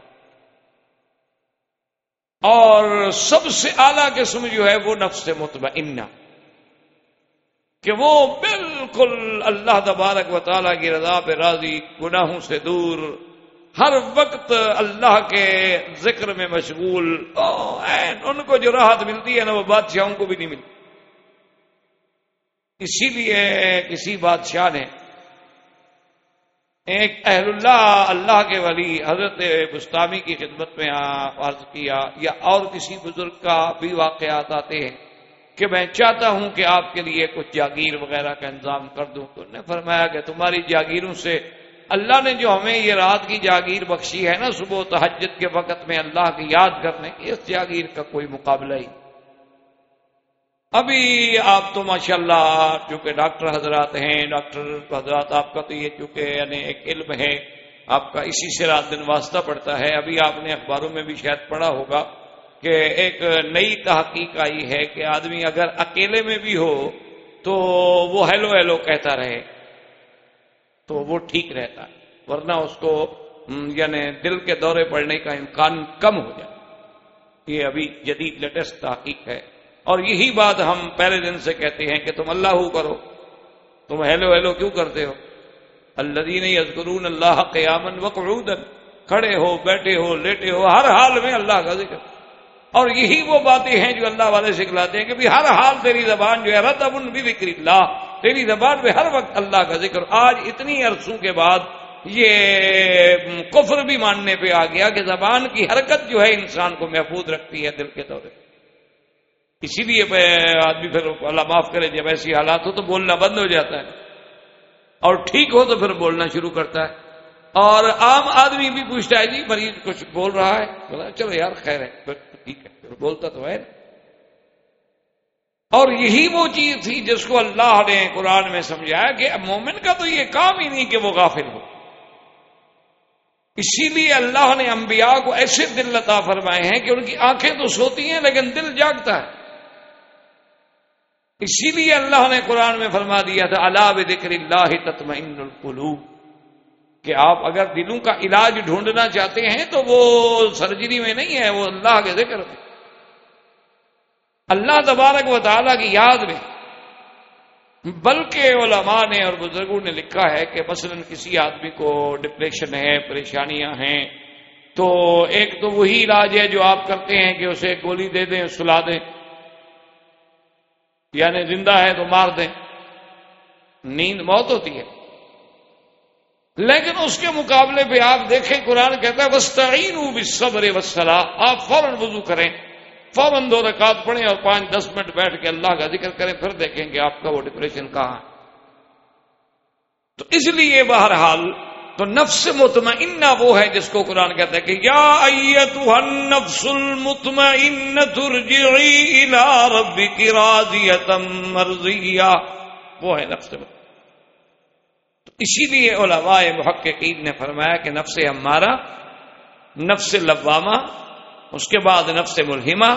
اور سب سے اعلی قسم جو ہے وہ نفس مطمئنہ، کہ وہ بالکل اللہ تبارک و تعالیٰ کی رضا پہ راضی، گناہوں سے دور، ہر وقت اللہ کے ذکر میں مشغول۔ ان کو جو راحت ملتی ہے نا، وہ بادشاہوں کو بھی نہیں ملتی۔ اسی لیے کسی بادشاہ نے ایک اہل اللہ اللہ کے ولی، حضرت گستامی کی خدمت میں عرض کیا یا اور کسی بزرگ کا بھی واقعات آتے ہیں کہ میں چاہتا ہوں کہ آپ کے لیے کچھ جاگیر وغیرہ کا انتظام کر دوں۔ تو نے فرمایا کہ تمہاری جاگیروں سے اللہ نے جو ہمیں یہ رات کی جاگیر بخشی ہے نا، صبح تحجد کے وقت میں اللہ کی یاد کرنے، اس جاگیر کا کوئی مقابلہ ہی ابھی آپ تو ماشاء اللہ چونکہ ڈاکٹر حضرات ہیں، ڈاکٹر حضرات آپ کا تو یہ چونکہ یعنی ایک علم ہے، آپ کا اسی سے رات دن واسطہ پڑتا ہے۔ ابھی آپ نے اخباروں میں بھی شاید پڑھا ہوگا کہ ایک نئی تحقیق آئی ہے کہ آدمی اگر اکیلے میں بھی ہو تو وہ ہیلو ہیلو کہتا رہے، تو وہ ٹھیک رہتا ہے ورنہ اس کو یعنی دل کے دورے پڑنے کا امکان کم ہو جائے۔ یہ ابھی جدید لیٹسٹ تحقیق ہے۔ اور یہی بات ہم پہلے دن سے کہتے ہیں کہ تم اللہ کرو۔ تم ہیلو ہیلو کیوں کرتے ہو؟ اللہ دین یزگرون اللہ قیامن وقعودن کھڑے ہو، بیٹھے ہو، لیٹے ہو، ہر حال میں اللہ کا ذکر۔ اور یہی وہ باتیں ہیں جو اللہ والے سکھلاتے ہیں کہ ہر حال تیری زبان جو ہے رت ابن بھی ذکر اللہ تیری زبان میں ہر وقت اللہ کا ذکر۔ آج اتنی عرصوں کے بعد یہ کفر بھی ماننے پہ آ گیا کہ زبان کی حرکت جو ہے انسان کو محفوظ رکھتی ہے دل کے دورے۔ اسی لیے آدمی پھر اللہ معاف کرے، جب ایسی حالات ہو تو بولنا بند ہو جاتا ہے۔ اور ٹھیک ہو تو پھر بولنا شروع کرتا ہے۔ اور عام آدمی بھی پوچھتا ہے جی مریض کچھ بول رہا ہے؟ بولا چلو یار، خیر ہے ٹھیک ہے۔ بولتا تو ہے۔ اور یہی وہ چیز تھی جس کو اللہ نے قرآن میں سمجھایا کہ مومن کا تو یہ کام ہی نہیں کہ وہ غافل ہو۔ اسی لیے اللہ نے انبیاء کو ایسے دل لتا فرمائے ہیں کہ ان کی آنکھیں تو سوتی ہیں لیکن دل جاگتا ہے۔ اسی لیے اللہ نے قرآن میں فرما دیا تھا اللہ بکر اللہ تطمئن القلوب کہ آپ اگر دلوں کا علاج ڈھونڈنا چاہتے ہیں تو وہ سرجری میں نہیں ہے، وہ اللہ کے ذکر میں۔ اللہ تبارک و تعالیٰ کی یاد میں بلکہ علماء نے اور بزرگوں نے لکھا ہے کہ مثلا کسی آدمی کو ڈپریشن ہے، پریشانیاں ہیں، تو ایک تو وہی علاج ہے جو آپ کرتے ہیں کہ اسے گولی دے دیں، سلا دیں۔ یعنی زندہ ہے تو مار دیں۔ نیند موت ہوتی ہے۔ لیکن اس کے مقابلے پہ آپ دیکھیں، قرآن کہتا ہے وسطین صبر وسلا آپ فوراً وضو کریں۔ فوراً دو رکعت پڑھیں اور پانچ، دس منٹ بیٹھ کے اللہ کا ذکر کریں، پھر دیکھیں گے آپ کا وہ ڈپریشن کہاں ہے۔ تو اس لیے بہرحال تو نفس مطمئنہ وہ ہے جس کو قرآن کہتا ہے کہ یا ایتها النفس المطمئنہ ترجعی الى ربک راضیتا مرضیہ۔ وہ ہے نفس مطمئنہ۔ اسی لیے علماء محققین نے فرمایا کہ نفس ہمارا نفس لوامہ، اس کے بعد نفس ملحمہ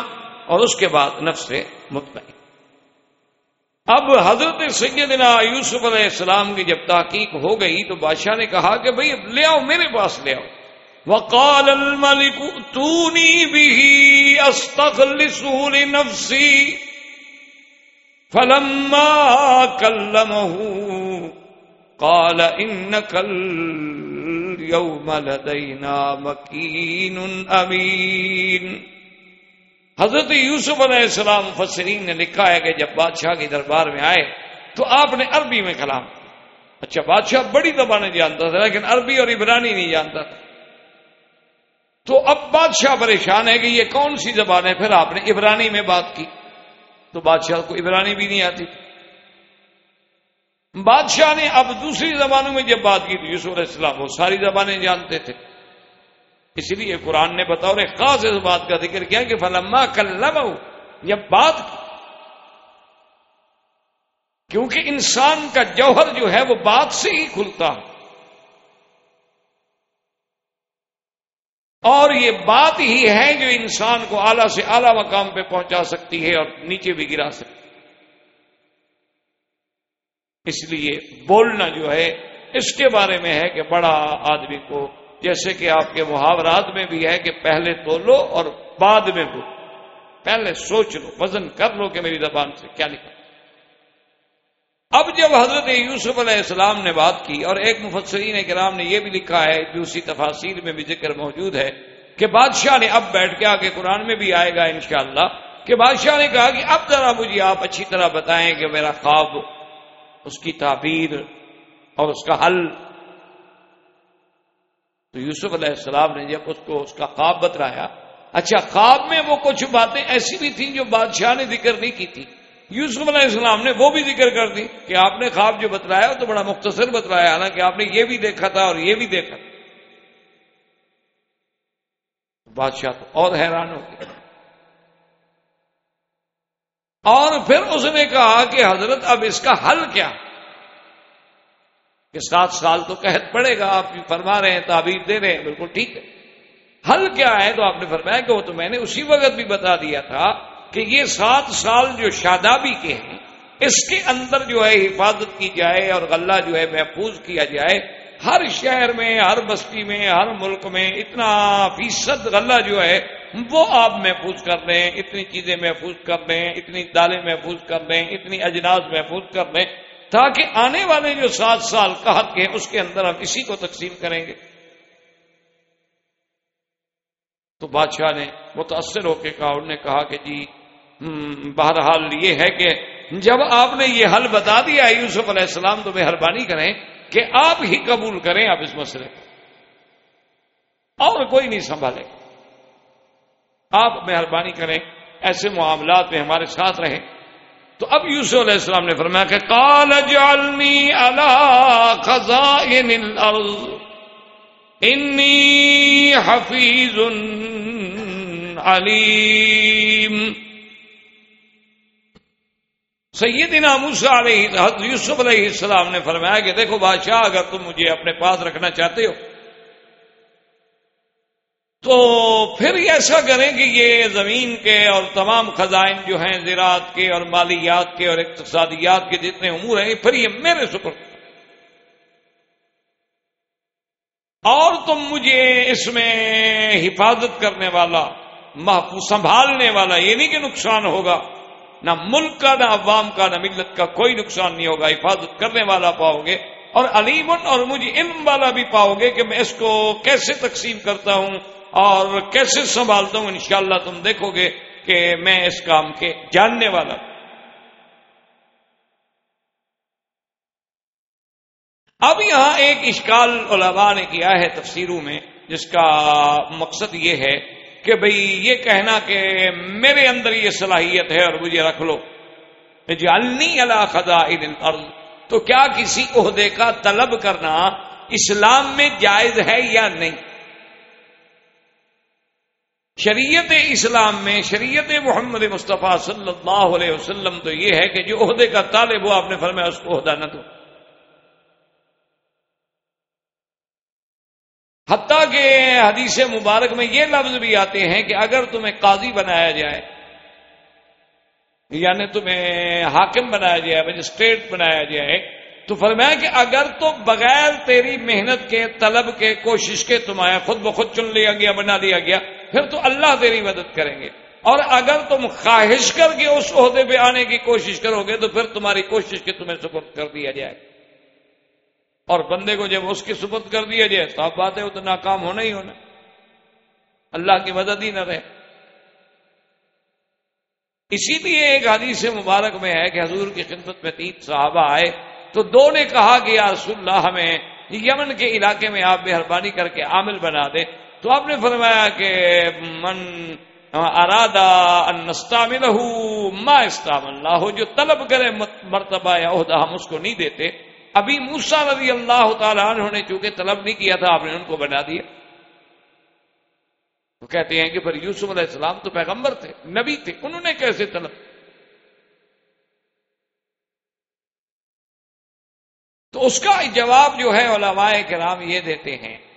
اور اس کے بعد نفس مطمئن اب حضرت سیدنا یوسف علیہ السلام کی جب تحقیق ہو گئی تو بادشاہ نے کہا کہ بھئی لے آؤ میرے پاس لے آؤ۔ وقال الملك توني به استخلصه لنفسي فلما كلمه قال انك اليوم لدينا مكين امين حضرت یوسف علیہ السلام مفسرین نے لکھا ہے کہ جب بادشاہ کے دربار میں آئے تو آپ نے عربی میں کلام اچھا بادشاہ بڑی زبانیں جانتا تھا، لیکن عربی اور عبرانی نہیں جانتا تھا۔ تو اب بادشاہ پریشان ہے کہ یہ کون سی زبان ہے؟ پھر آپ نے عبرانی میں بات کی۔ تو بادشاہ کو عبرانی بھی نہیں آتی۔ بادشاہ نے اب دوسری زبانوں میں جب بات کی تو یوسف علیہ السلام وہ ساری زبانیں جانتے تھے۔ اس لیے قرآن نے بطور خاص اس بات کا ذکر کیا کہ فلما کل جب بات کی۔ کیونکہ انسان کا جوہر جو ہے وہ بات سے ہی کھلتا ہے۔ اور یہ بات ہی ہے جو انسان کو اعلی سے اعلی مقام پہ پہنچا سکتی ہے اور نیچے بھی گرا سکتی اس لیے بولنا جو ہے، اس کے بارے میں ہے کہ بڑا آدمی کو جیسے کہ آپ کے محاورات میں بھی ہے کہ پہلے تو لو اور بعد میں بولو پہلے سوچ لو، وزن کر لو کہ میری زبان سے کیا نکل اب جب حضرت یوسف علیہ السلام نے بات کی اور ایک مفسرین کرام نے یہ بھی لکھا ہے دوسری تفاصیر میں بھی ذکر موجود ہے کہ بادشاہ نے اب بیٹھ کے آگے قرآن میں بھی آئے گا انشاءاللہ کہ بادشاہ نے کہا کہ اب ذرا مجھے آپ اچھی طرح بتائیں کہ میرا خواب، اس کی تعبیر اور اس کا حل تو یوسف علیہ السلام نے جب اس کو اس کا خواب بترایا اچھا خواب میں وہ کچھ باتیں ایسی بھی تھیں جو بادشاہ نے ذکر نہیں کی تھی۔ یوسف علیہ السلام نے وہ بھی ذکر کر دی کہ آپ نے خواب جو بتلایا تو بڑا مختصر بتلایا، حالانکہ آپ نے یہ بھی دیکھا تھا اور یہ بھی دیکھا تھا۔ بادشاہ تو اور حیران ہو گیا۔ اور پھر اس نے کہا کہ حضرت، اب اس کا حل کیا؟ کہ سات سال تو قحط پڑے گا، آپ فرما رہے ہیں، تعبیر دے رہے ہیں، بالکل ٹھیک ہے۔ حل کیا ہے تو آپ نے فرمایا کہ وہ تو میں نے اسی وقت بھی بتا دیا تھا کہ یہ سات سال جو شادابی کے ہیں، اس کے اندر جو ہے حفاظت کی جائے اور غلہ جو ہے محفوظ کیا جائے۔ ہر شہر میں، ہر بستی میں، ہر ملک میں اتنا فیصد غلہ جو ہے وہ آپ محفوظ کر لیں اتنی چیزیں محفوظ کر لیں اتنی دالیں محفوظ کر لیں اتنی اجناس محفوظ کر لیں تاکہ آنے والے جو سات سال قحط کے ہیں، اس کے اندر ہم اسی کو تقسیم کریں گے۔ تو بادشاہ نے متاثر ہو کے کہا انہوں نے کہا کہ جی بہرحال یہ ہے کہ جب آپ نے یہ حل بتا دیا، یوسف علیہ السلام، تو مہربانی کریں کہ آپ ہی قبول کریں آپ اس مسئلے کو۔ اور کوئی نہیں سنبھالے۔ آپ مہربانی کریں، ایسے معاملات میں ہمارے ساتھ رہیں۔ تو اب یوسف علیہ السلام نے فرمایا کہ کال جالنی اللہ خزائن الارض، انی حفیظ علیم۔ سیدنا موسیٰ علیہ، حضرت یوسف علیہ السلام نے فرمایا کہ دیکھو بادشاہ، اگر تم مجھے اپنے پاس رکھنا چاہتے ہو تو پھر ایسا کریں کہ یہ زمین کے اور تمام خزائن جو ہیں زراعت کے اور مالیات کے اور اقتصادیات کے جتنے امور ہیں پھر یہ میرے سپر اور تم مجھے اس میں حفاظت کرنے والا، محفوظ سنبھالنے والا یہ نہیں کہ نقصان ہوگا۔ نہ ملک کا، نہ عوام کا، نہ ملت کا کوئی نقصان نہیں ہوگا۔ حفاظت کرنے والا پاؤ گے اور علیمن اور مجھے علم والا بھی پاؤ گے کہ میں اس کو کیسے تقسیم کرتا ہوں۔ اور کیسے سنبھالتا ہوں انشاءاللہ تم دیکھو گے کہ میں اس کام کے جاننے والا اب یہاں ایک اشکال علماء نے کیا ہے تفسیروں میں، جس کا مقصد یہ ہے کہ بھئی یہ کہنا کہ میرے اندر یہ صلاحیت ہے اور مجھے رکھ لو۔ جالنی اللہ خدا تو کیا کسی عہدے کا طلب کرنا اسلام میں جائز ہے یا نہیں؟ شریعت اسلام میں شریعت محمد مصطفیٰ صلی اللہ علیہ وسلم تو یہ ہے کہ جو عہدے کا طالب ہو آپ نے فرمایا اس کو عہدہ نہ دو۔ حتیٰ کہ حدیث مبارک میں یہ لفظ بھی آتے ہیں کہ اگر تمہیں قاضی بنایا جائے یعنی تمہیں حاکم بنایا جائے، مجسٹریٹ بنایا جائے، تو فرمایا کہ اگر تو بغیر تیری محنت کے، طلب کے، کوشش کے تمہیں خود بخود چن لیا گیا، بنا دیا گیا۔ پھر تو اللہ تیری مدد کریں گے۔ اور اگر تم خواہش کر کے اس عہدے پہ آنے کی کوشش کرو گے، تو پھر تمہاری کوشش کے تمہیں سپرد کر دیا جائے۔ اور بندے کو جب اس کی سپرد کر دیا جائے، تو آپ بات ہے وہ تو ناکام ہونا ہی ہونا۔ اللہ کی مدد ہی نہ رہے۔ اسی لیے ایک حدیث مبارک میں ہے کہ حضور کی خدمت میں تین صحابہ آئے۔ تو دو نے کہا کہ یا رسول اللہ ہمیں یمن کے علاقے میں آپ مہربانی کر کے عامل بنا دیں۔ تو آپ نے فرمایا کہ من ارادہ ما استام اللہ جو طلب کرے مرتبہ یا عہدہ ہم اس کو نہیں دیتے۔ ابھی موسا رضی اللہ تعالیٰ عنہ نے چونکہ طلب نہیں کیا تھا، آپ نے ان کو بنا دیا۔ وہ کہتے ہیں کہ پھر یوسف علیہ السلام تو پیغمبر تھے، نبی تھے، انہوں نے کیسے طلب؟ تو اس کا جواب جو ہے علماء کرام یہ دیتے ہیں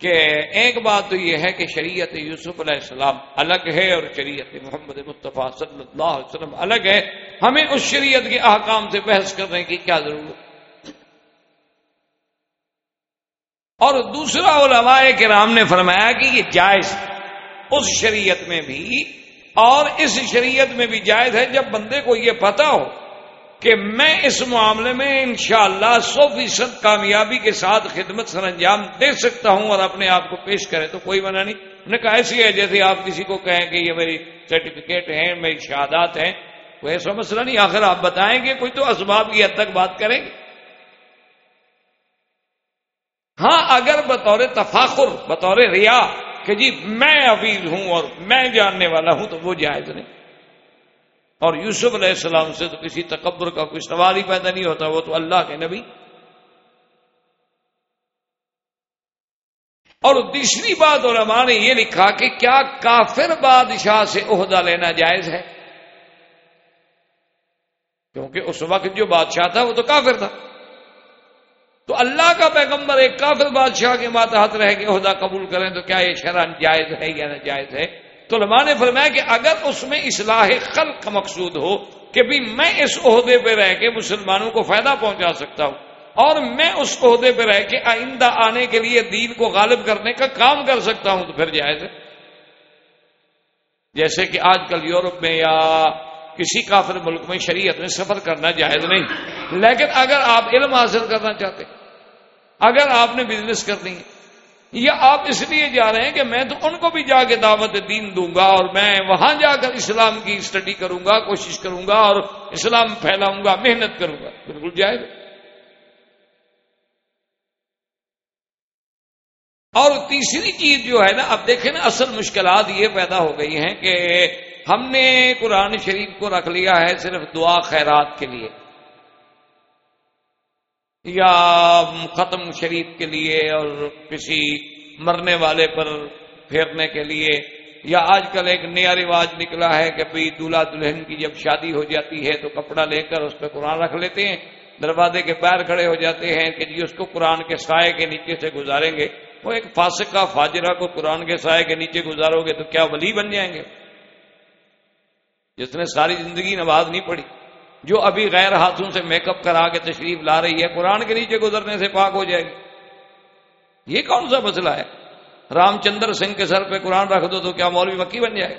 کہ ایک بات تو یہ ہے کہ شریعت یوسف علیہ السلام الگ ہے اور شریعت محمد مصطفیٰ صلی اللہ علیہ وسلم الگ ہے، ہمیں اس شریعت کے احکام سے بحث کرنے کی کیا ضرورت؟ اور دوسرا علماء کرام نے فرمایا کہ یہ جائز اس شریعت میں بھی اور اس شریعت میں بھی جائز ہے جب بندے کو یہ پتا ہو کہ میں اس معاملے میں انشاءاللہ سو فیصد کامیابی کے ساتھ خدمت سر انجام دے سکتا ہوں اور اپنے آپ کو پیش کرے، تو کوئی منع نہیں۔ نے کہا، ایسی ہے جیسے آپ کسی کو کہیں کہ یہ میری سرٹیفکیٹ ہیں، میری شہادات ہیں کوئی ایسا مسئلہ نہیں۔ آخر آپ بتائیں گے، کوئی تو اسباب کی حد تک بات کریں گے۔ ہاں اگر بطور تفاخر، بطور ریا کہ جی میں ابیل ہوں اور میں جاننے والا ہوں، تو وہ جائز نہیں۔ اور یوسف علیہ السلام سے تو کسی تکبر کا کوئی سوال ہی پیدا نہیں ہوتا، وہ تو اللہ کے نبی۔ اور تیسری بات علماء نے یہ لکھا کہ کیا کافر بادشاہ سے عہدہ لینا جائز ہے؟ کیونکہ اس وقت جو بادشاہ تھا وہ تو کافر تھا۔ تو اللہ کا پیغمبر ایک کافر بادشاہ کے ماتحت رہ کے عہدہ قبول کریں تو کیا یہ شرح جائز ہے یا ناجائز ہے؟ تو علماء نے فرمایا کہ اگر اس میں اصلاح خلق مقصود ہو کہ بھی میں اس عہدے پہ رہ کے مسلمانوں کو فائدہ پہنچا سکتا ہوں اور میں اس عہدے پہ رہ کے آئندہ آنے کے لیے دین کو غالب کرنے کا کام کر سکتا ہوں تو پھر جائز ہے۔ جیسے کہ آج کل یورپ میں یا کسی کافر ملک میں شریعت میں سفر کرنا جائز نہیں۔ لیکن اگر آپ علم حاصل کرنا چاہتے اگر آپ نے بزنس کرنی ہے یا آپ اس لیے جا رہے ہیں کہ میں تو ان کو بھی جا کے دعوت دین دوں گا اور میں وہاں جا کر اسلام کی اسٹڈی کروں گا، کوشش کروں گا اور اسلام پھیلاؤں گا، محنت کروں گا۔ بالکل جائے گا اور تیسری چیز جو ہے نا، اب دیکھیں نا، اصل مشکلات یہ پیدا ہو گئی ہیں کہ ہم نے قرآن شریف کو رکھ لیا ہے صرف دعا خیرات کے لیے۔ یا ختم شریف کے لیے اور کسی مرنے والے پر پھیرنے کے لیے، یا آج کل ایک نیا رواج نکلا ہے کہ بھائی دلہا دلہن کی جب شادی ہو جاتی ہے تو کپڑا لے کر اس پہ قرآن رکھ لیتے ہیں، دروازے کے پیر کھڑے ہو جاتے ہیں کہ جی اس کو قرآن کے سائے کے نیچے سے گزاریں گے۔ وہ ایک فاسقہ فاجرہ کو قرآن کے سائے کے نیچے گزارو گے تو کیا ولی بن جائیں گے؟ جس نے ساری زندگی نماز نہیں پڑھی۔ جو ابھی غیر ہاتھوں سے میک اپ کرا کے تشریف لا رہی ہے، قرآن کے نیچے گزرنے سے پاک ہو جائے گی۔ یہ کون سا مسئلہ ہے؟ رام چندر سنگھ کے سر پہ قرآن رکھ دو تو کیا مولوی مکی بن جائے؟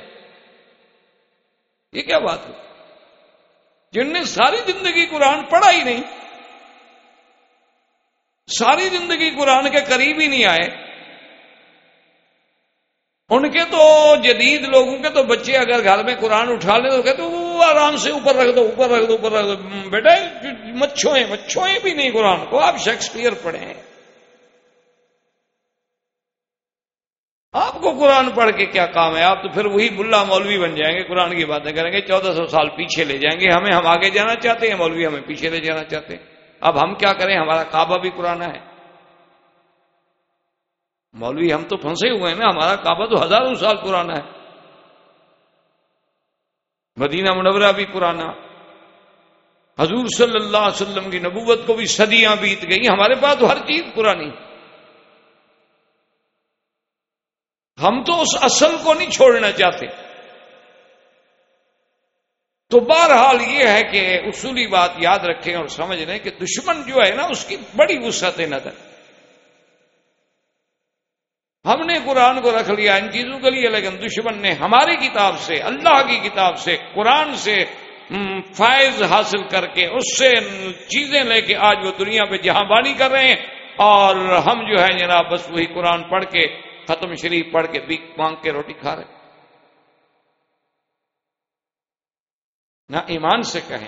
یہ کیا بات ہے؟ جن نے ساری زندگی قرآن پڑھا ہی نہیں، ساری زندگی قرآن کے قریب ہی نہیں آئے ان کے تو جدید لوگوں کے تو بچے اگر گھر میں قرآن اٹھا لے تو کہتے وہ آرام سے اوپر رکھ دو، اوپر رکھ دو، اوپر رکھ دو۔ بیٹا، مچھوئیں مچھوئیں بھی نہیں قرآن کو۔ آپ شیکسپیئر پڑھیں۔ آپ کو قرآن پڑھ کے کیا کام ہے؟ آپ تو پھر وہی ملا مولوی بن جائیں گے، قرآن کی باتیں کریں گے۔ چودہ سو سال پیچھے لے جائیں گے۔ ہمیں ہم آگے جانا چاہتے ہیں، مولوی ہمیں پیچھے لے جانا چاہتے ہیں۔ اب ہم کیا کریں؟ ہمارا کعبہ بھی قرآن ہے۔ مولوی، ہم تو پھنسے ہوئے ہیں نا، ہمارا کعبہ تو ہزاروں سال پرانا ہے۔ مدینہ منورہ بھی پرانا۔ حضور صلی اللہ علیہ وسلم کی نبوت کو بھی صدیاں بیت گئی ہمارے پاس تو ہر چیز پرانی۔ ہم تو اس اصل کو نہیں چھوڑنا چاہتے۔ تو بہرحال یہ ہے کہ اصولی بات یاد رکھیں اور سمجھ لیں کہ دشمن جو ہے نا، اس کی بڑی وسعت نظر۔ ہم نے قرآن کو رکھ لیا، ان چیزوں کے لیے، لیکن دشمن نے ہماری کتاب سے، اللہ کی کتاب سے، قرآن سے فائز حاصل کر کے، اس سے چیزیں لے کے آج وہ دنیا پہ جہاں بانی کر رہے ہیں۔ اور ہم جو ہے جناب، بس وہی قرآن پڑھ کے، ختم شریف پڑھ کے بیک مانگ کے روٹی کھا رہے نہ ایمان سے کہیں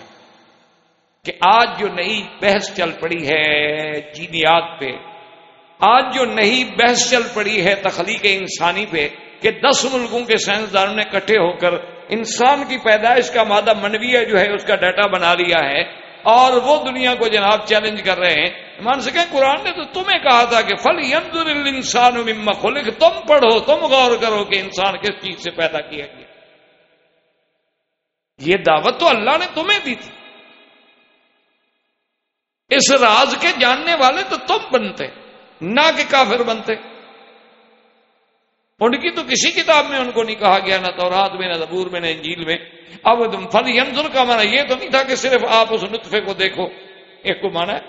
کہ آج جو نئی بحث چل پڑی ہے، جینیات پہ آج جو نئی بحث چل پڑی ہے تخلیق انسانی پہ کہ دس ملکوں کے سائنسدانوں نے کٹھے ہو کر انسان کی پیدائش کا مادہ منویہ جو ہے اس کا ڈیٹا بنا لیا ہے اور وہ دنیا کو جناب چیلنج کر رہے ہیں۔ مان سکیں قرآن نے تو تمہیں کہا تھا کہ فل انسان خلق، تم پڑھو، تم غور کرو کہ انسان کس چیز سے پیدا کیا گیا۔ یہ دعوت تو اللہ نے تمہیں دی تھی۔ اس راز کے جاننے والے تو تم بنتے۔ نہ کہ کافر بنتے۔ ان کی تو کسی کتاب میں ان کو نہیں کہا گیا، نہ تورات میں، نہ زبور میں، نہ انجیل میں۔ اب تم فل ینزل کا مانا یہ تو نہیں تھا کہ صرف آپ اس نطفے کو دیکھو۔ ایک کو مانا ہے۔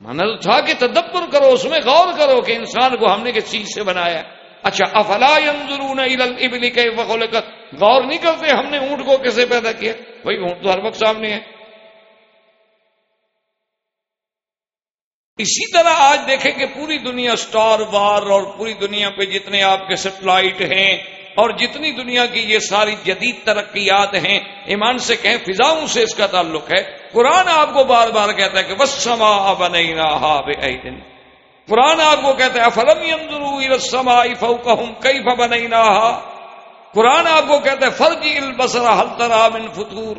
مانا تو تھا کہ تدبر کرو، اس میں غور کرو کہ انسان کو ہم نے کس چیز سے بنایا۔ اچھا افلا ینظرون الى الابل كيف خلقت؟ غور نہیں کرتے ہم نے اونٹ کو کیسے پیدا کیا؟ بھائی اونٹ تو ہر وقت سامنے ہے۔ اسی طرح آج دیکھیں کہ پوری دنیا سٹار وار اور پوری دنیا پہ جتنے آپ کے سیٹلائٹ ہیں اور جتنی دنیا کی یہ ساری جدید ترقیات ہیں، ایمان سے کہیں فضاؤں سے اس کا تعلق ہے۔ قرآن آپ کو بار بار کہتا ہے کہ بس سما بنینا دن قرآن آپ کو کہتا ہے افلم سما فوقہم کیف بنینا قرآن آپ کو کہتا ہے فرجی البصرہ حل ترا من فطور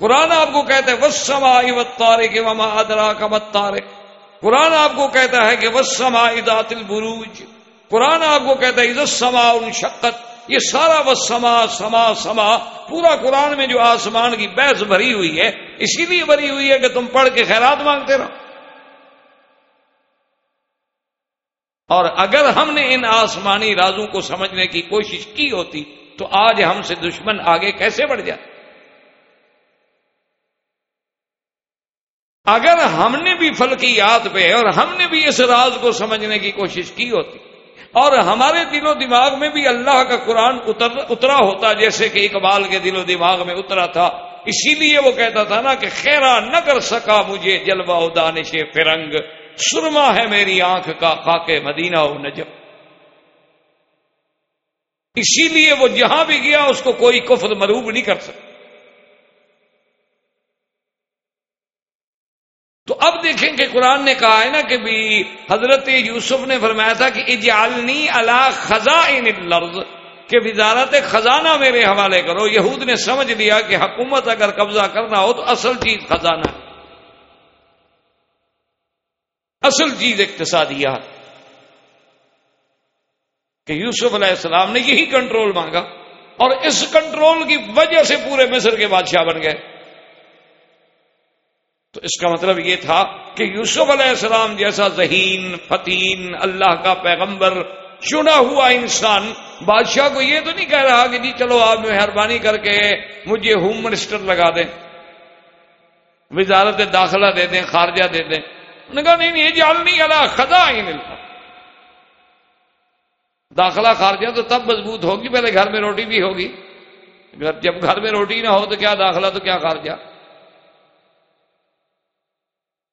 قرآن آپ کو کہتا ہے بس سما تارے کے وما ادرا کا متارے قرآن آپ کو کہتا ہے کہ بس سما ادات البروج۔ قرآن آپ کو کہتا ہے عزت سما ان یہ سارا وہ سما سما سما پورا قرآن میں جو آسمان کی بحث بھری ہوئی ہے، اسی لیے بھری ہوئی ہے کہ تم پڑھ کے خیرات مانگتے رہو۔ اور اگر ہم نے ان آسمانی رازوں کو سمجھنے کی کوشش کی ہوتی، تو آج ہم سے دشمن آگے کیسے بڑھ جاتے؟ اگر ہم نے بھی فلکیات پہ اور ہم نے بھی اس راز کو سمجھنے کی کوشش کی ہوتی اور ہمارے دل و دماغ میں بھی اللہ کا قرآن اتر اترا ہوتا جیسے کہ اقبال کے دل و دماغ میں اترا تھا، اسی لیے وہ کہتا تھا نا کہ خیرا نہ کر سکا مجھے جلوہ دانش فرنگ، سرما ہے میری آنکھ کا خاک مدینہ و نجم۔ اسی لیے وہ جہاں بھی گیا اس کو کوئی کفر مروب نہیں کر سکتا تو اب دیکھیں کہ قرآن نے کہا ہے نا کہ بھی حضرت یوسف نے فرمایا تھا کہ اجعلنی علا خزائن الارض، کہ وزارت خزانہ میرے حوالے کرو۔ یہود نے سمجھ لیا کہ حکومت اگر قبضہ کرنا ہو تو اصل چیز خزانہ۔ اصل چیز اقتصادیات کہ یوسف علیہ السلام نے یہی کنٹرول مانگا اور اس کنٹرول کی وجہ سے پورے مصر کے بادشاہ بن گئے۔ تو اس کا مطلب یہ تھا کہ یوسف علیہ السلام جیسا ذہین فتین اللہ کا پیغمبر چنا ہوا انسان، بادشاہ کو یہ تو نہیں کہہ رہا کہ جی چلو آپ مہربانی کر کے مجھے ہوم منسٹر لگا دیں، وزارت داخلہ دے دیں، خارجہ دے دیں۔ انہوں نے کہا نہیں یہ جال نہیں اللہ خدا ہی ملتا داخلہ، خارجہ تو تب مضبوط ہوگی، پہلے گھر میں روٹی بھی ہوگی۔ جب گھر میں روٹی نہ ہو تو کیا داخلہ، تو کیا خارجہ؟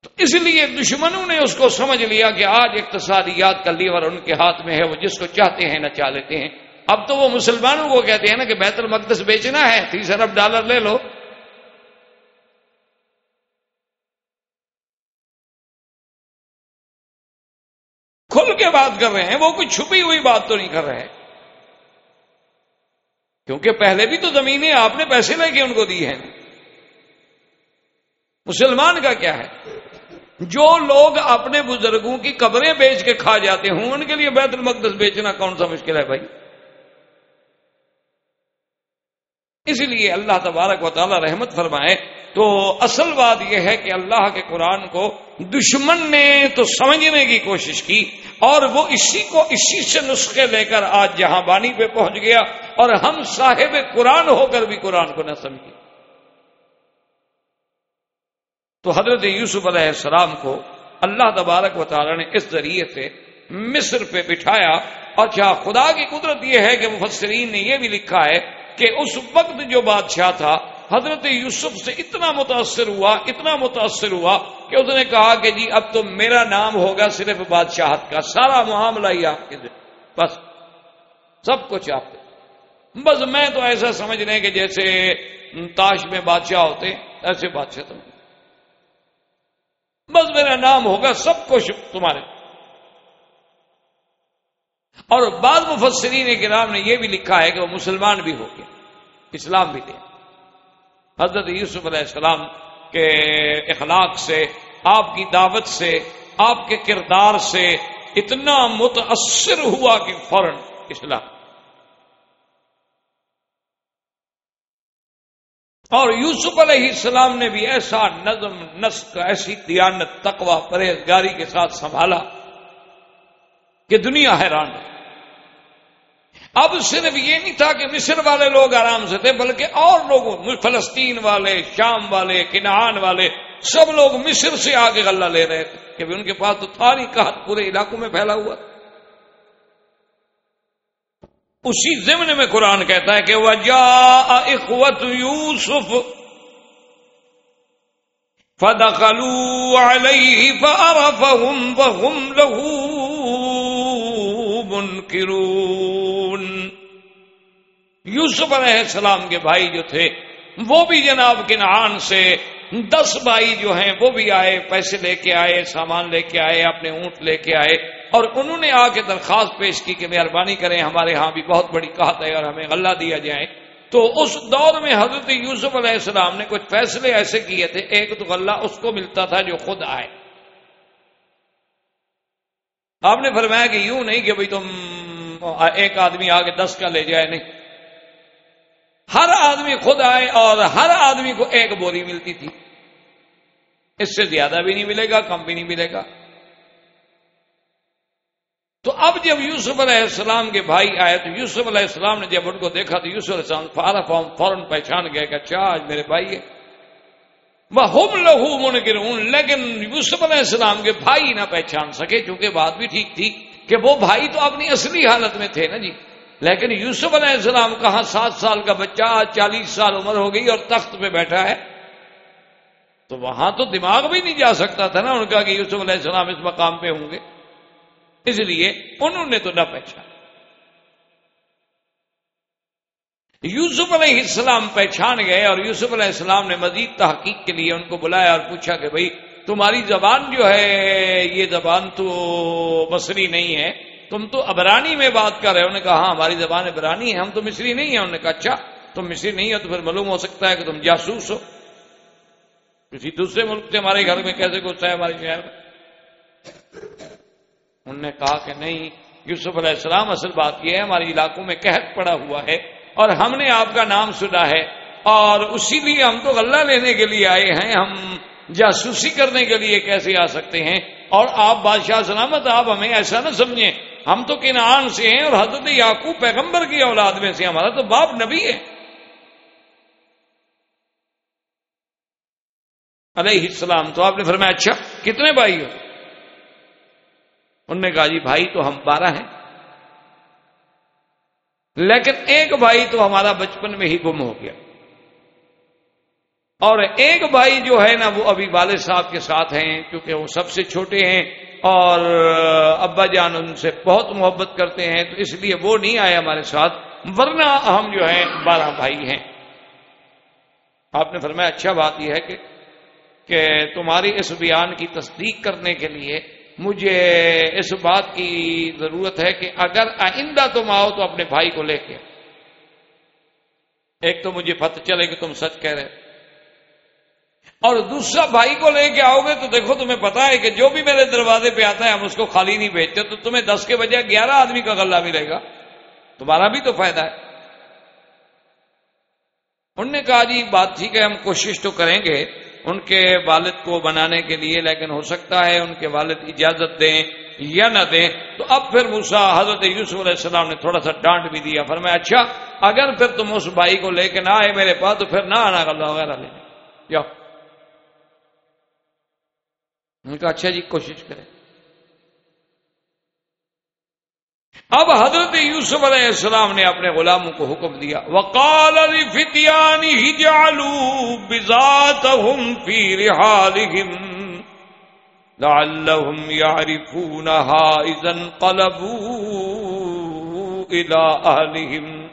تو اس لیے دشمنوں نے اس کو سمجھ لیا کہ آج اقتصادیات کا لیور ان کے ہاتھ میں ہے، وہ جس کو چاہتے ہیں نہ چاہ لیتے ہیں۔ اب تو وہ مسلمانوں کو کہتے ہیں نا کہ بیت المقدس بیچنا ہے تیس ارب ڈالر لے لو۔ کھل کے بات کر رہے ہیں، وہ کوئی چھپی ہوئی بات تو نہیں کر رہے۔ کیونکہ پہلے بھی تو زمینیں آپ نے پیسے لے کے ان کو دی ہیں۔ مسلمان کا کیا ہے؟ جو لوگ اپنے بزرگوں کی قبریں بیچ کے کھا جاتے ہوں، ان کے لیے بیت المقدس بیچنا کون سا مشکل ہے بھائی؟ اس لیے اللہ تبارک و تعالی رحمت فرمائے، تو اصل بات یہ ہے کہ اللہ کے قرآن کو دشمن نے تو سمجھنے کی کوشش کی، اور وہ اسی کو اسی سے نسخے لے کر آج جہاں بانی پہ پہنچ گیا، اور ہم صاحب قرآن ہو کر بھی قرآن کو نہ سمجھے تو حضرت یوسف علیہ السلام کو اللہ تبارک و تعالی نے اس ذریعے سے مصر پہ بٹھایا اور کیا خدا کی قدرت یہ ہے کہ مفسرین نے یہ بھی لکھا ہے کہ اس وقت جو بادشاہ تھا، حضرت یوسف سے اتنا متاثر ہوا، اتنا متاثر ہوا کہ اس نے کہا کہ جی اب تو میرا نام ہوگا صرف بادشاہت کا، سارا معاملہ ہی آپ کے بس، سب کچھ آپ کے بس میں تو ایسا سمجھ رہے کہ جیسے تاش میں بادشاہ ہوتے، ایسے بادشاہ تو بس میرا نام ہوگا سب کچھ تمہارے۔ اور بعض مفسرین کے نام نے یہ بھی لکھا ہے کہ وہ مسلمان بھی ہو گیا اسلام بھی دے حضرت یوسف علیہ السلام کے اخلاق سے، آپ کی دعوت سے، آپ کے کردار سے اتنا متاثر ہوا کہ فوراً اسلام۔ اور یوسف علیہ السلام نے بھی ایسا نظم، نسق، ایسی دیانت تقوا پرہیزگاری کے ساتھ سنبھالا کہ دنیا حیران ہے۔ اب صرف یہ نہیں تھا کہ مصر والے لوگ آرام سے تھے، بلکہ اور لوگ، فلسطین والے، شام والے، کنعان والے، سب لوگ مصر سے آگے غلہ لے رہے تھے کہ ان کے پاس تو تھاری کا پورے علاقوں میں پھیلا ہوا اسی ضمن میں قرآن کہتا ہے کہ وجا اخوت یوسف فدخلوا علیہ فعرفهم وهم له منکرون۔ یوسف علیہ السلام کے بھائی جو تھے، وہ بھی جناب کنعان سے دس بھائی جو ہیں وہ بھی آئے، پیسے لے کے آئے، سامان لے کے آئے، اپنے اونٹ لے کے آئے۔ اور انہوں نے آ کے درخواست پیش کی کہ مہربانی کریں، ہمارے ہاں بھی بہت بڑی کہت ہے اور ہمیں غلہ دیا جائے۔ تو اس دور میں حضرت یوسف علیہ السلام نے کچھ فیصلے ایسے کیے تھے، ایک تو غلہ اس کو ملتا تھا جو خود آئے۔ آپ نے فرمایا کہ یوں نہیں کہ بھائی تم ایک آدمی آگے دس کا لے جائے، نہیں۔ ہر آدمی خود آئے اور ہر آدمی کو ایک بوری ملتی تھی۔ اس سے زیادہ بھی نہیں ملے گا، کم بھی نہیں ملے گا۔ تو اب جب یوسف علیہ السلام کے بھائی آئے، تو یوسف علیہ السلام نے جب ان کو دیکھا، تو یوسف علیہ السلام فارا فارم فوراً پہچان گئے کہ اچھا آج میرے بھائی ہے وہ ہوم لہو لیکن یوسف علیہ السلام کے بھائی نہ پہچان سکے، چونکہ بات بھی ٹھیک تھی کہ وہ بھائی تو اپنی اصلی حالت میں تھے نا جی۔ لیکن یوسف علیہ السلام کہاں سات سال کا بچہ، چالیس سال عمر ہو گئی اور تخت پہ بیٹھا ہے۔ تو وہاں تو دماغ بھی نہیں جا سکتا تھا نا ان کا کہ یوسف علیہ السلام اس مقام پہ ہوں گے۔ اس لیے انہوں نے تو نہ پہچانا۔ یوسف علیہ السلام پہچان گئے اور یوسف علیہ السلام نے مزید تحقیق کے لیے ان کو بلایا اور پوچھا کہ بھائی تمہاری زبان جو ہے، یہ زبان تو مصری نہیں ہے۔ تم تو ابرانی میں بات کر رہے ہو۔ نے کہا ہاں ہماری زبان ابرانی ہے، ہم تو مصری نہیں ہیں۔ انہوں نے کہا اچھا تم مصری نہیں ہو تو پھر معلوم ہو سکتا ہے کہ تم جاسوس ہو۔ کسی دوسرے ملک سے ہمارے گھر میں کیسے گھستا ہے ہمارے شہر میں؟ انہوں نے کہا کہ نہیں، یوسف علیہ السلام اصل بات یہ ہے ہمارے علاقوں میں قحط پڑا ہوا ہے اور ہم نے آپ کا نام سنا ہے اور اسی لیے ہم تو غلہ لینے کے لیے آئے ہیں، ہم جاسوسی کرنے کے لیے کیسے آ سکتے ہیں؟ اور آپ بادشاہ سلامت، آپ ہمیں ایسا نہ سمجھیں۔ ہم تو کنعان سے ہیں اور حضرت یعقوب پیغمبر کی اولاد میں سے، ہمارا تو باپ نبی ہے۔ علیہ السلام تو آپ نے فرمایا اچھا کتنے بھائی ہو؟ انہوں نے کہا جی بھائی تو ہم بارہ ہیں۔ لیکن ایک بھائی تو ہمارا بچپن میں ہی گم ہو گیا۔ اور ایک بھائی جو ہے نا، وہ ابھی والد صاحب کے ساتھ ہیں، کیونکہ وہ سب سے چھوٹے ہیں۔ اور ابا جان ان سے بہت محبت کرتے ہیں، تو اس لیے وہ نہیں آئے ہمارے ساتھ۔ ورنہ ہم جو ہیں، بارہ بھائی ہیں۔ آپ نے فرمایا اچھا بات یہ ہے کہ کہ تمہاری اس بیان کی تصدیق کرنے کے لیے مجھے اس بات کی ضرورت ہے کہ اگر آئندہ تم آؤ تو اپنے بھائی کو لے کے ایک تو مجھے پتہ چلے کہ تم سچ کہہ رہے اور دوسرا بھائی کو لے کے آؤ گے تو دیکھو تمہیں پتا ہے کہ جو بھی میرے دروازے پہ آتا ہے ہم اس کو خالی نہیں بھیجتے تو تمہیں دس کے بجائے گیارہ آدمی کا غلہ ملے گا۔ تمہارا بھی تو فائدہ ہے۔ انہوں نے کہا جی بات ٹھیک ہے، ہم کوشش تو کریں گے۔ ان کے والد کو بنانے کے لیے، لیکن ہو سکتا ہے ان کے والد اجازت دیں یا نہ دیں۔ تو اب پھر موسا حضرت یوسف علیہ السلام نے تھوڑا سا ڈانٹ بھی دیا پھر میں اچھا اگر پھر تم اس بھائی کو لے کے نہ آئے میرے پاس، تو پھر نہ آنا اللہ وغیرہ لے جاؤ۔ ان کا اچھا جی کوشش کریں۔ اب حضرت یوسف علیہ السلام نے اپنے غلاموں کو حکم دیا، وقال لفتيانه جعلوا بذاتهم في رحالهم لعلهم يعرفونها اذا انقلبوا الى اهلهم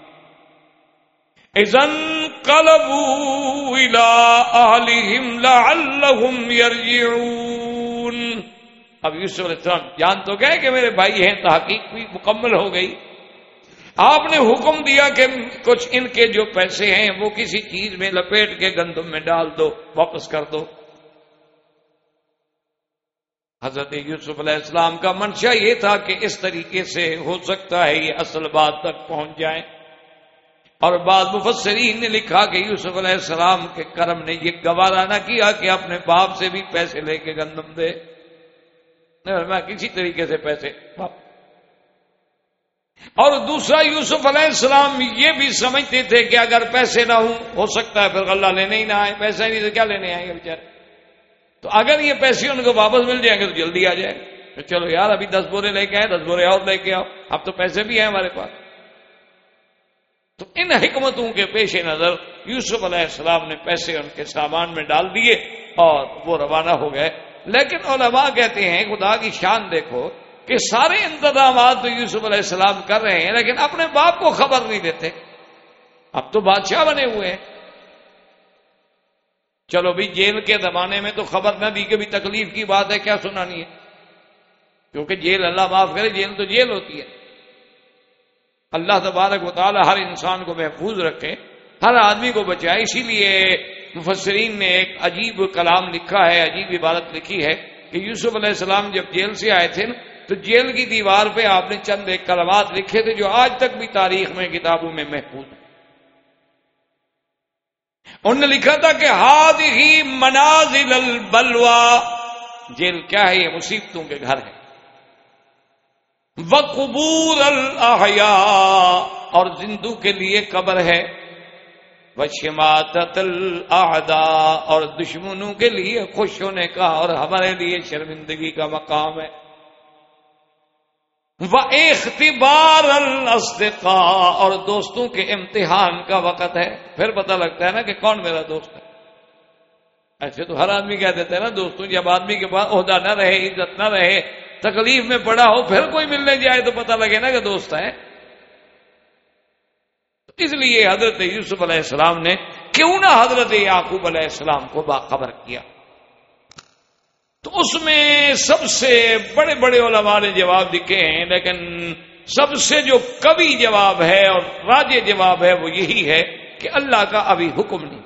اذا انقلبوا الى اهلهم لعلهم يرجعون اب یوسف علیہ السلام جان تو گئے کہ میرے بھائی ہیں، تحقیق بھی مکمل ہو گئی۔ آپ نے حکم دیا کہ کچھ ان کے جو پیسے ہیں، وہ کسی چیز میں لپیٹ کے گندم میں ڈال دو، واپس کر دو۔ حضرت یوسف علیہ السلام کا منشا یہ تھا کہ اس طریقے سے ہو سکتا ہے یہ اصل بات تک پہنچ جائے۔ اور بعض مفسرین نے لکھا کہ یوسف علیہ السلام کے کرم نے یہ گوارا نہ کیا کہ اپنے باپ سے بھی پیسے لے کے گندم دے۔ میں کسی طریقے سے پیسے اور دوسرا یوسف علیہ السلام یہ بھی سمجھتے تھے کہ اگر پیسے نہ ہوں، ہو سکتا ہے پھر اللہ لینے ہی نہ آئے، پیسے نہیں تو کیا لینے آئیں گے بےچارے تو اگر یہ پیسے ان کو واپس مل جائیں گے تو جلدی آ جائے۔ تو چلو یار، ابھی دس بورے لے کے آئے، دس بورے اور لے کے آؤ۔ اب تو پیسے بھی ہیں ہمارے پاس۔ تو ان حکمتوں کے پیش نظر یوسف علیہ السلام نے پیسے ان کے سامان میں ڈال دیے اور وہ روانہ ہو گئے۔ لیکن علماء کہتے ہیں، خدا کی شان دیکھو کہ سارے انتظامات تو یوسف علیہ السلام کر رہے ہیں، لیکن اپنے باپ کو خبر نہیں دیتے۔ اب تو بادشاہ بنے ہوئے ہیں۔ چلو بھی جیل کے زمانے میں تو خبر نہ دی کہ بھی تکلیف کی بات ہے، کیا سنانی ہے؟ کیونکہ جیل اللہ معاف کرے، جیل تو جیل ہوتی ہے۔ اللہ تبارک و تعالی ہر انسان کو محفوظ رکھے، ہر آدمی کو بچائے، اسی لیے مفسرین نے ایک عجیب کلام لکھا ہے، عجیب عبارت لکھی ہے کہ یوسف علیہ السلام جب جیل سے آئے تھے تو جیل کی دیوار پہ آپ نے چند ایک کلمات لکھے تھے جو آج تک بھی تاریخ میں کتابوں میں محفوظ ہیں۔ انہوں نے لکھا تھا کہ ہاد ہی منازل البلوا جیل کیا ہے؟ یہ مصیبتوں کے گھر ہے وقبور الاحیاء، اور زندو کے لیے قبر ہے۔ وشماتت الاعداء اور دشمنوں کے لیے خوش ہونے کا اور ہمارے لیے شرمندگی کا مقام ہے۔ وہ اختبار الاصدقاء اور دوستوں کے امتحان کا وقت ہے۔ پھر پتہ لگتا ہے نا کہ کون میرا دوست ہے۔ ایسے تو ہر آدمی کہہ دیتے ہیں نا، دوستوں، جب آدمی کے پاس عہدہ نہ رہے، عزت نہ رہے، تکلیف میں پڑا ہو، پھر کوئی ملنے جائے تو پتہ لگے نا کہ دوست ہے اس لیے حضرت یوسف علیہ السلام نے کیوں نہ حضرت یعقوب علیہ السلام کو باخبر کیا؟ تو اس میں سب سے بڑے بڑے علماء نے جواب لکھے ہیں، لیکن سب سے جو کبھی جواب ہے اور راج جواب ہے وہ یہی ہے کہ اللہ کا ابھی حکم نہیں۔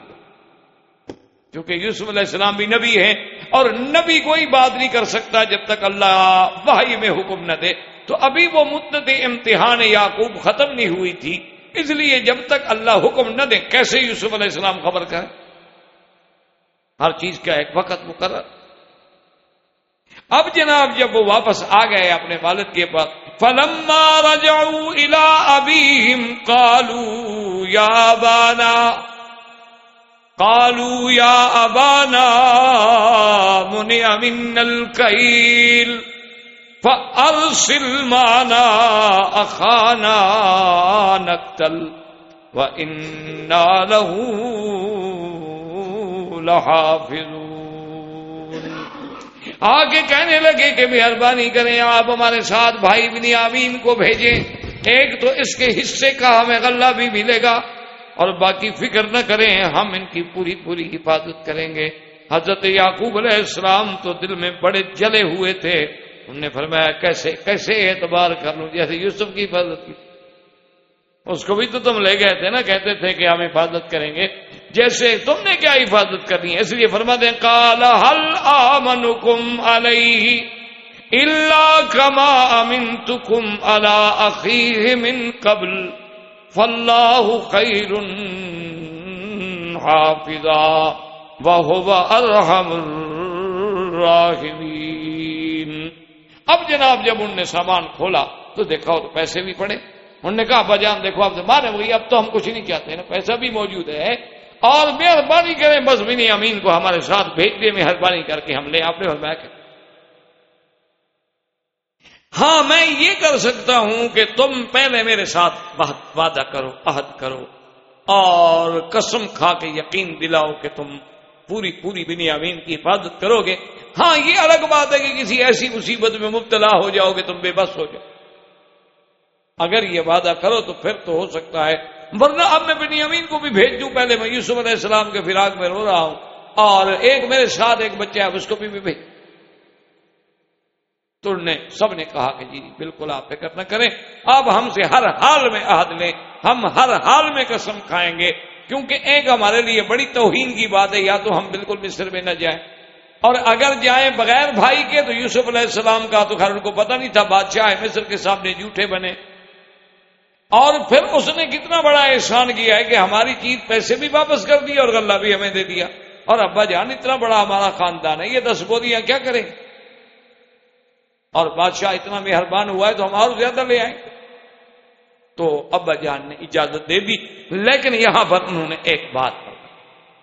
کیونکہ یوسف علیہ السلام بھی نبی ہے اور نبی کوئی بات نہیں کر سکتا جب تک اللہ بھائی میں حکم نہ دے۔ تو ابھی وہ مدت امتحان یعقوب ختم نہیں ہوئی تھی۔ اس لیے جب تک اللہ حکم نہ دے، کیسے یوسف علیہ السلام خبر کرے ہر چیز کا ایک وقت مقرر۔ اب جناب جب وہ واپس آ گئے اپنے والد کے پاس، فلما رجعوا الى ابيهم قالوا يا ابانا قالوا يا ابانا منع منا الكيل۔ فارسل معنا اخانا نقتل وانا له لحافظون۔ آگے کہنے لگے کہ مہربانی کریں آپ ہمارے ساتھ بھائی بنی آمین کو بھیجیں۔ ایک تو اس کے حصے کا ہمیں غلہ بھی ملے گا۔ اور باقی فکر نہ کریں، ہم ان کی پوری پوری حفاظت کریں گے۔ حضرت یعقوب علیہ السلام تو دل میں بڑے جلے ہوئے تھے۔ انہوں نے فرمایا، کیسے کیسے اعتبار کر لوں؟ جیسے یوسف کی حفاظت کی. اس کو بھی تو تم لے گئے تھے نا، کہتے تھے کہ ہم حفاظت کریں گے۔ جیسے تم نے کیا حفاظت کرنی ہے، اس لیے فرما دیں کالا حل آمن کم اللہ کما امن تم اللہ من قبل فلاح خیر حافظا وہ الحم اب جناب جب ان نے سامان کھولا تو دیکھا تو پیسے بھی پڑے۔ انہوں نے کہا بجان دیکھو، آپ سے مارے وہی اب تو ہم کچھ نہیں کہتے نا پیسہ بھی موجود ہے۔ اور مہربانی کریں بس بنی امین کو ہمارے ساتھ بھیج دے مہربانی کر کے ہم لے، آپ نے فرمایا کہ ہاں میں یہ کر سکتا ہوں کہ تم پہلے میرے ساتھ وعدہ کرو، عہد کرو، اور قسم کھا کے یقین دلاؤ کہ تم پوری پوری بنی امین کی حفاظت کرو گے۔ ہاں یہ الگ بات ہے کہ کسی ایسی مصیبت میں مبتلا ہو جاؤ گے تم بے بس ہو جاؤ۔ اگر یہ وعدہ کرو تو پھر تو ہو سکتا ہے۔ ورنہ اب میں بنی امین کو بھی بھیج دوں۔ پہلے میں یوسف علیہ السلام کے فراق میں رو رہا ہوں۔ اور ایک میرے ساتھ ایک بچہ ہے، اس کو بھی بھیج۔ تو نے، سب نے کہا کہ جی بالکل آپ فکر نہ کریں۔ اب ہم سے ہر حال میں عہد لیں۔ ہم ہر حال میں قسم کھائیں گے۔ کیونکہ ایک ہمارے لیے بڑی توہین کی بات ہے، یا تو ہم بالکل مصر میں نہ جائیں۔ اور اگر جائیں بغیر بھائی کے تو یوسف علیہ السلام کا تو خیر ان کو پتہ نہیں تھا، بادشاہ مصر کے سامنے جھوٹے بنے۔ اور پھر اس نے کتنا بڑا احسان کیا ہے کہ ہماری چیز پیسے بھی واپس کر دی اور غلہ بھی ہمیں دے دیا۔ اور ابا جان اتنا بڑا ہمارا خاندان ہے، یہ دس بوریاں کیا کریں؟ اور بادشاہ اتنا مہربان ہوا ہے تو ہم اور زیادہ لے آئیں۔ تو ابا جان نے اجازت دے دی، لیکن یہاں پر انہوں نے ایک بات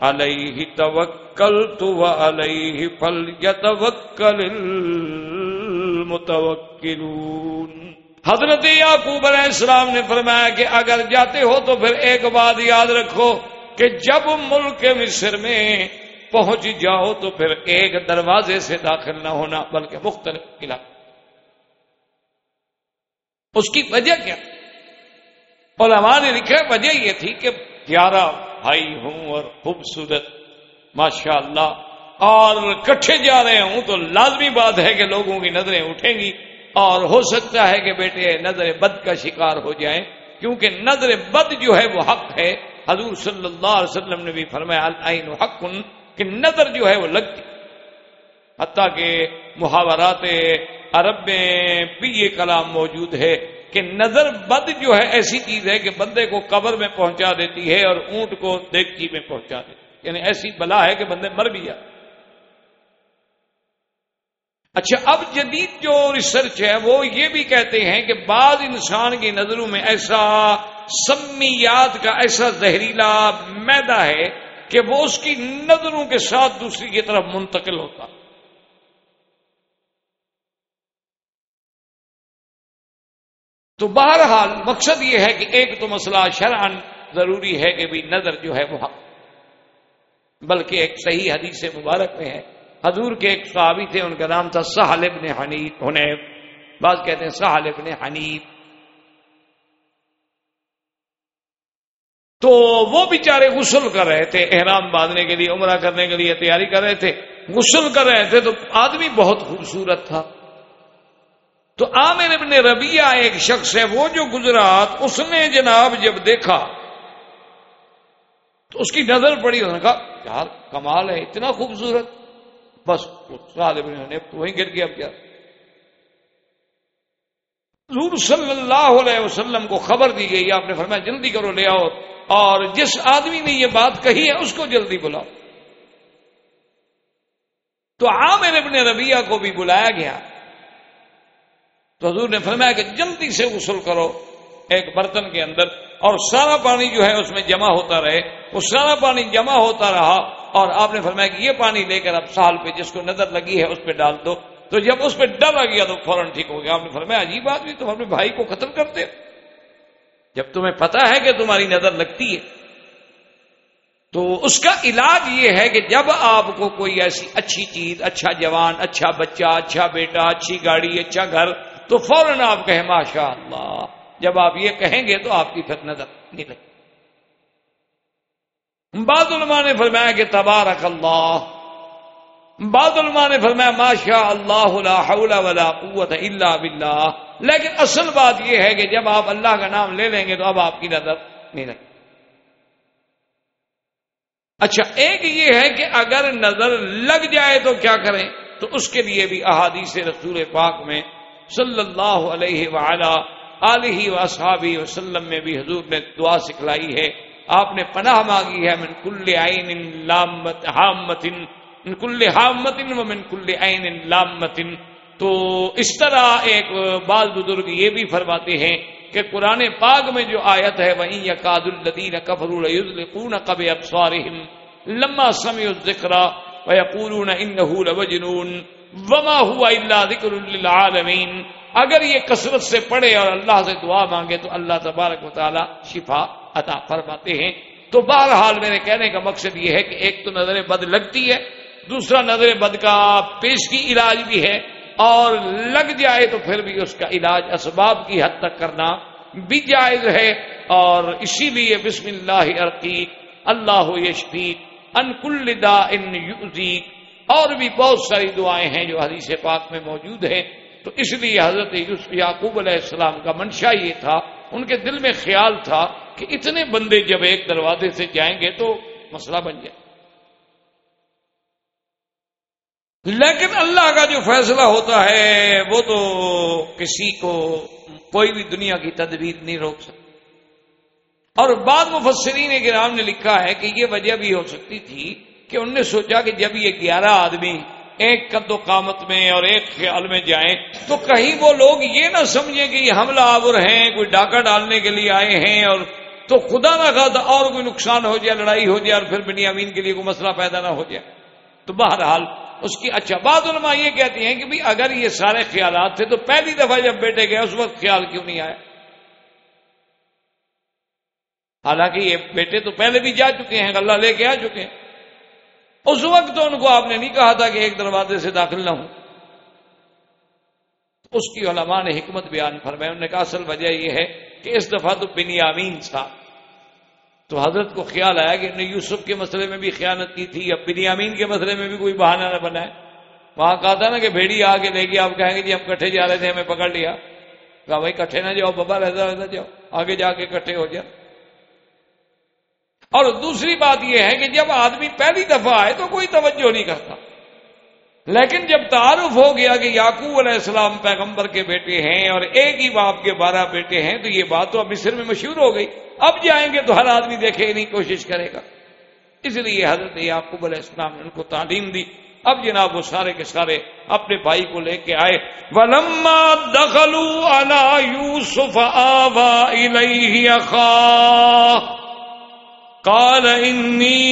عليه توكل توکلت وعلیہ فلیتوکل المتوکلون حضرت یعقوب علیہ السلام نے فرمایا کہ اگر جاتے ہو تو پھر ایک بات یاد رکھو کہ جب ملک مصر میں پہنچ جاؤ تو پھر ایک دروازے سے داخل نہ ہونا بلکہ مختلف علاقے اس کی وجہ کیا؟ علماء نے لکھا وجہ یہ تھی کہ گیارہ بھائی ہوں اور خوبصورت ماشاء اللہ اور کٹھے جا رہے ہوں تو لازمی بات ہے کہ لوگوں کی نظریں اٹھیں گی۔ اور ہو سکتا ہے کہ بیٹے نظر بد کا شکار ہو جائیں، کیونکہ نظر بد جو ہے وہ حق ہے۔ حضور صلی اللہ علیہ وسلم نے بھی فرمایا حق کہ نظر جو ہے وہ لگتی۔ حتیٰ کہ محاورات عرب میں بھی یہ کلام موجود ہے۔ کہ نظر بد جو ہے ایسی چیز ہے کہ بندے کو قبر میں پہنچا دیتی ہے اور اونٹ کو دیکھتی میں پہنچا دیتی یعنی ایسی بلا ہے کہ بندے مر بھی جائے۔ اچھا اب جدید جو ریسرچ ہے، وہ یہ بھی کہتے ہیں کہ بعض انسان کی نظروں میں ایسا سمیات کا ایسا زہریلا میدا ہے کہ وہ اس کی نظروں کے ساتھ دوسری کی طرف منتقل ہوتا۔ تو بہرحال مقصد یہ ہے کہ ایک تو مسئلہ شرعن ضروری ہے کہ بھی نظر جو ہے وہ حق بلکہ ایک صحیح حدیث مبارک میں ہے۔ حضور کے ایک صحابی تھے، ان کا نام تھا سہل ابن حنیف حنیف۔ بعض کہتے ہیں سہل ابن حنیف۔ تو وہ بیچارے غسل کر رہے تھے، احرام باندھنے کے لیے، عمرہ کرنے کے لیے تیاری کر رہے تھے۔ غسل کر رہے تھے تو آدمی بہت خوبصورت تھا۔ تو عامر ابن ربیہ ایک شخص ہے، وہ جو گجرات اس نے جناب جب دیکھا، تو اس کی نظر پڑی انہوں نے کہا، یار، کمال ہے، اتنا خوبصورت۔ بس نے وہیں گر گیا کیا حضور صلی اللہ علیہ وسلم کو خبر دی گئی، آپ نے فرمایا، جلدی کرو، لے آؤ۔ اور جس آدمی نے یہ بات کہی ہے، اس کو جلدی بلاؤ۔ تو عامر ابن ربیہ کو بھی بلایا گیا۔ تو حضور نے فرمایا کہ جلدی سے غسل کرو ایک برتن کے اندر اور سارا پانی جو ہے اس میں جمع ہوتا رہے۔ وہ سارا پانی جمع ہوتا رہا اور آپ نے فرمایا کہ یہ پانی لے کر اب سال پہ جس کو نظر لگی ہے اس پہ ڈال دو۔ تو جب اس پہ ڈر آ گیا تو فوراً ٹھیک ہو گیا۔ آپ نے فرمایا عجیب آدمی تم اپنے بھائی کو قتل کرتے۔ جب تمہیں پتا ہے کہ تمہاری نظر لگتی ہے، تو اس کا علاج یہ ہے کہ جب آپ کو کوئی ایسی اچھی چیز اچھا جوان اچھا بچہ اچھا بیٹا، اچھی گاڑی اچھا گھر تو فوراً آپ کہیں ماشاء اللہ جب آپ یہ کہیں گے تو آپ کی پھر نظر نہیں لگے بعض علماء نے فرمایا کہ تبارک اللہ، بعض علماء نے فرمایا ماشاء اللہ لا حول ولا قوت الا باللہ، لیکن اصل بات یہ ہے کہ جب آپ اللہ کا نام لے لیں گے تو اب آپ کی نظر نہیں لگے۔ اچھا ایک یہ ہے کہ اگر نظر لگ جائے تو کیا کریں؟ تو اس کے لیے بھی احادیث رسول پاک میں صلی اللہ علیہ وعلا علیہ وصحابی وسلم میں بھی حضور نے دعا سکھلائی ہے۔ آپ نے پناہ مانگی ہے، من کل عین لامت حامت، من کل حامت و من کل عین لامت۔ تو اس طرح ایک بعض بزرگ یہ بھی فرماتے ہیں کہ قرآن پاک میں جو آیت ہے وہیں یقاد الدین کفر کب ابسوارہم لما سمع الذکر ویقولون انہو لوجنون وما ہوا الا ذکر للعالمین۔ اگر یہ کثرت سے پڑھے اور اللہ سے دعا مانگے تو اللہ تبارک و تعالی شفا عطا فرماتے ہیں۔ تو بہرحال میرے کہنے کا مقصد یہ ہے کہ ایک تو نظر بد لگتی ہے، دوسرا نظر بد کا پیش کی علاج بھی ہے، اور لگ جائے تو پھر بھی اس کا علاج اسباب کی حد تک کرنا بھی جائز ہے۔ اور اسی لیے بسم اللہ عرقی، اللہ یشفی ان دا ان اور بھی بہت ساری دعائیں ہیں جو حدیث پاک میں موجود ہیں۔ تو اس لیے حضرت یوسف یعقوب علیہ السلام کا منشا یہ تھا، ان کے دل میں خیال تھا کہ اتنے بندے جب ایک دروازے سے جائیں گے تو مسئلہ بن جائے۔ لیکن اللہ کا جو فیصلہ ہوتا ہے، وہ تو کسی کو کوئی بھی دنیا کی تدبیر نہیں روک سکتا۔ اور بعد مفسرین گرام نے لکھا ہے کہ یہ وجہ بھی ہو سکتی تھی کہ انہوں نے سوچا کہ جب یہ گیارہ آدمی ایک قد و قامت میں اور ایک خیال میں جائیں، تو کہیں وہ لوگ یہ نہ سمجھیں کہ یہ حملہ آور ہیں، کوئی ڈاکہ ڈالنے کے لیے آئے ہیں اور تو خدا نہ کہا اور کوئی نقصان ہو جائے، لڑائی ہو جائے اور پھر بنی امین کے لیے کوئی مسئلہ پیدا نہ ہو جائے۔ تو بہرحال اس کی اچھا بات علماء یہ کہتی ہیں کہ اگر یہ سارے خیالات تھے تو پہلی دفعہ جب بیٹے گئے اس وقت خیال کیوں نہیں آیا؟ حالانکہ یہ بیٹے تو پہلے بھی جا چکے ہیں، اللہ لے کے آ چکے ہیں۔ اس وقت تو ان کو آپ نے نہیں کہا تھا کہ ایک دروازے سے داخل نہ ہوں۔ اس کی علماء نے حکمت بیان فرمایا انہوں نے کہا، اصل وجہ یہ ہے کہ اس دفعہ تو بنیامین تھا۔ تو حضرت کو خیال آیا کہ نے یوسف کے مسئلے میں بھی خیانت کی تھی اب بنیامین کے مسئلے میں بھی کوئی بہانہ نہ بنائے۔ وہاں کہا تھا نا کہ بھیڑی آ کے لے گی آپ کہیں گے جی ہم کٹھے جا رہے تھے، ہمیں پکڑ لیا۔ کہا، بھائی کٹھے نہ جاؤ، بابا رہتا رہتا جاؤ، آگے جا کے کٹھے ہو جاؤ۔ اور دوسری بات یہ ہے کہ جب آدمی پہلی دفعہ آئے تو کوئی توجہ نہیں کرتا۔ لیکن جب تعارف ہو گیا کہ یعقوب علیہ السلام پیغمبر کے بیٹے ہیں اور ایک ہی باپ کے بارہ بیٹے ہیں تو یہ بات تو اب مصر میں مشہور ہو گئی۔ اب جائیں گے تو ہر آدمی دیکھے نہیں کوشش کرے گا۔ اس لیے حضرت یعقوب علیہ السلام نے ان کو تعلیم دی۔ اب جناب وہ سارے کے سارے اپنے بھائی کو لے کے آئے۔ ولما دخلوا يوسف آوا قال انی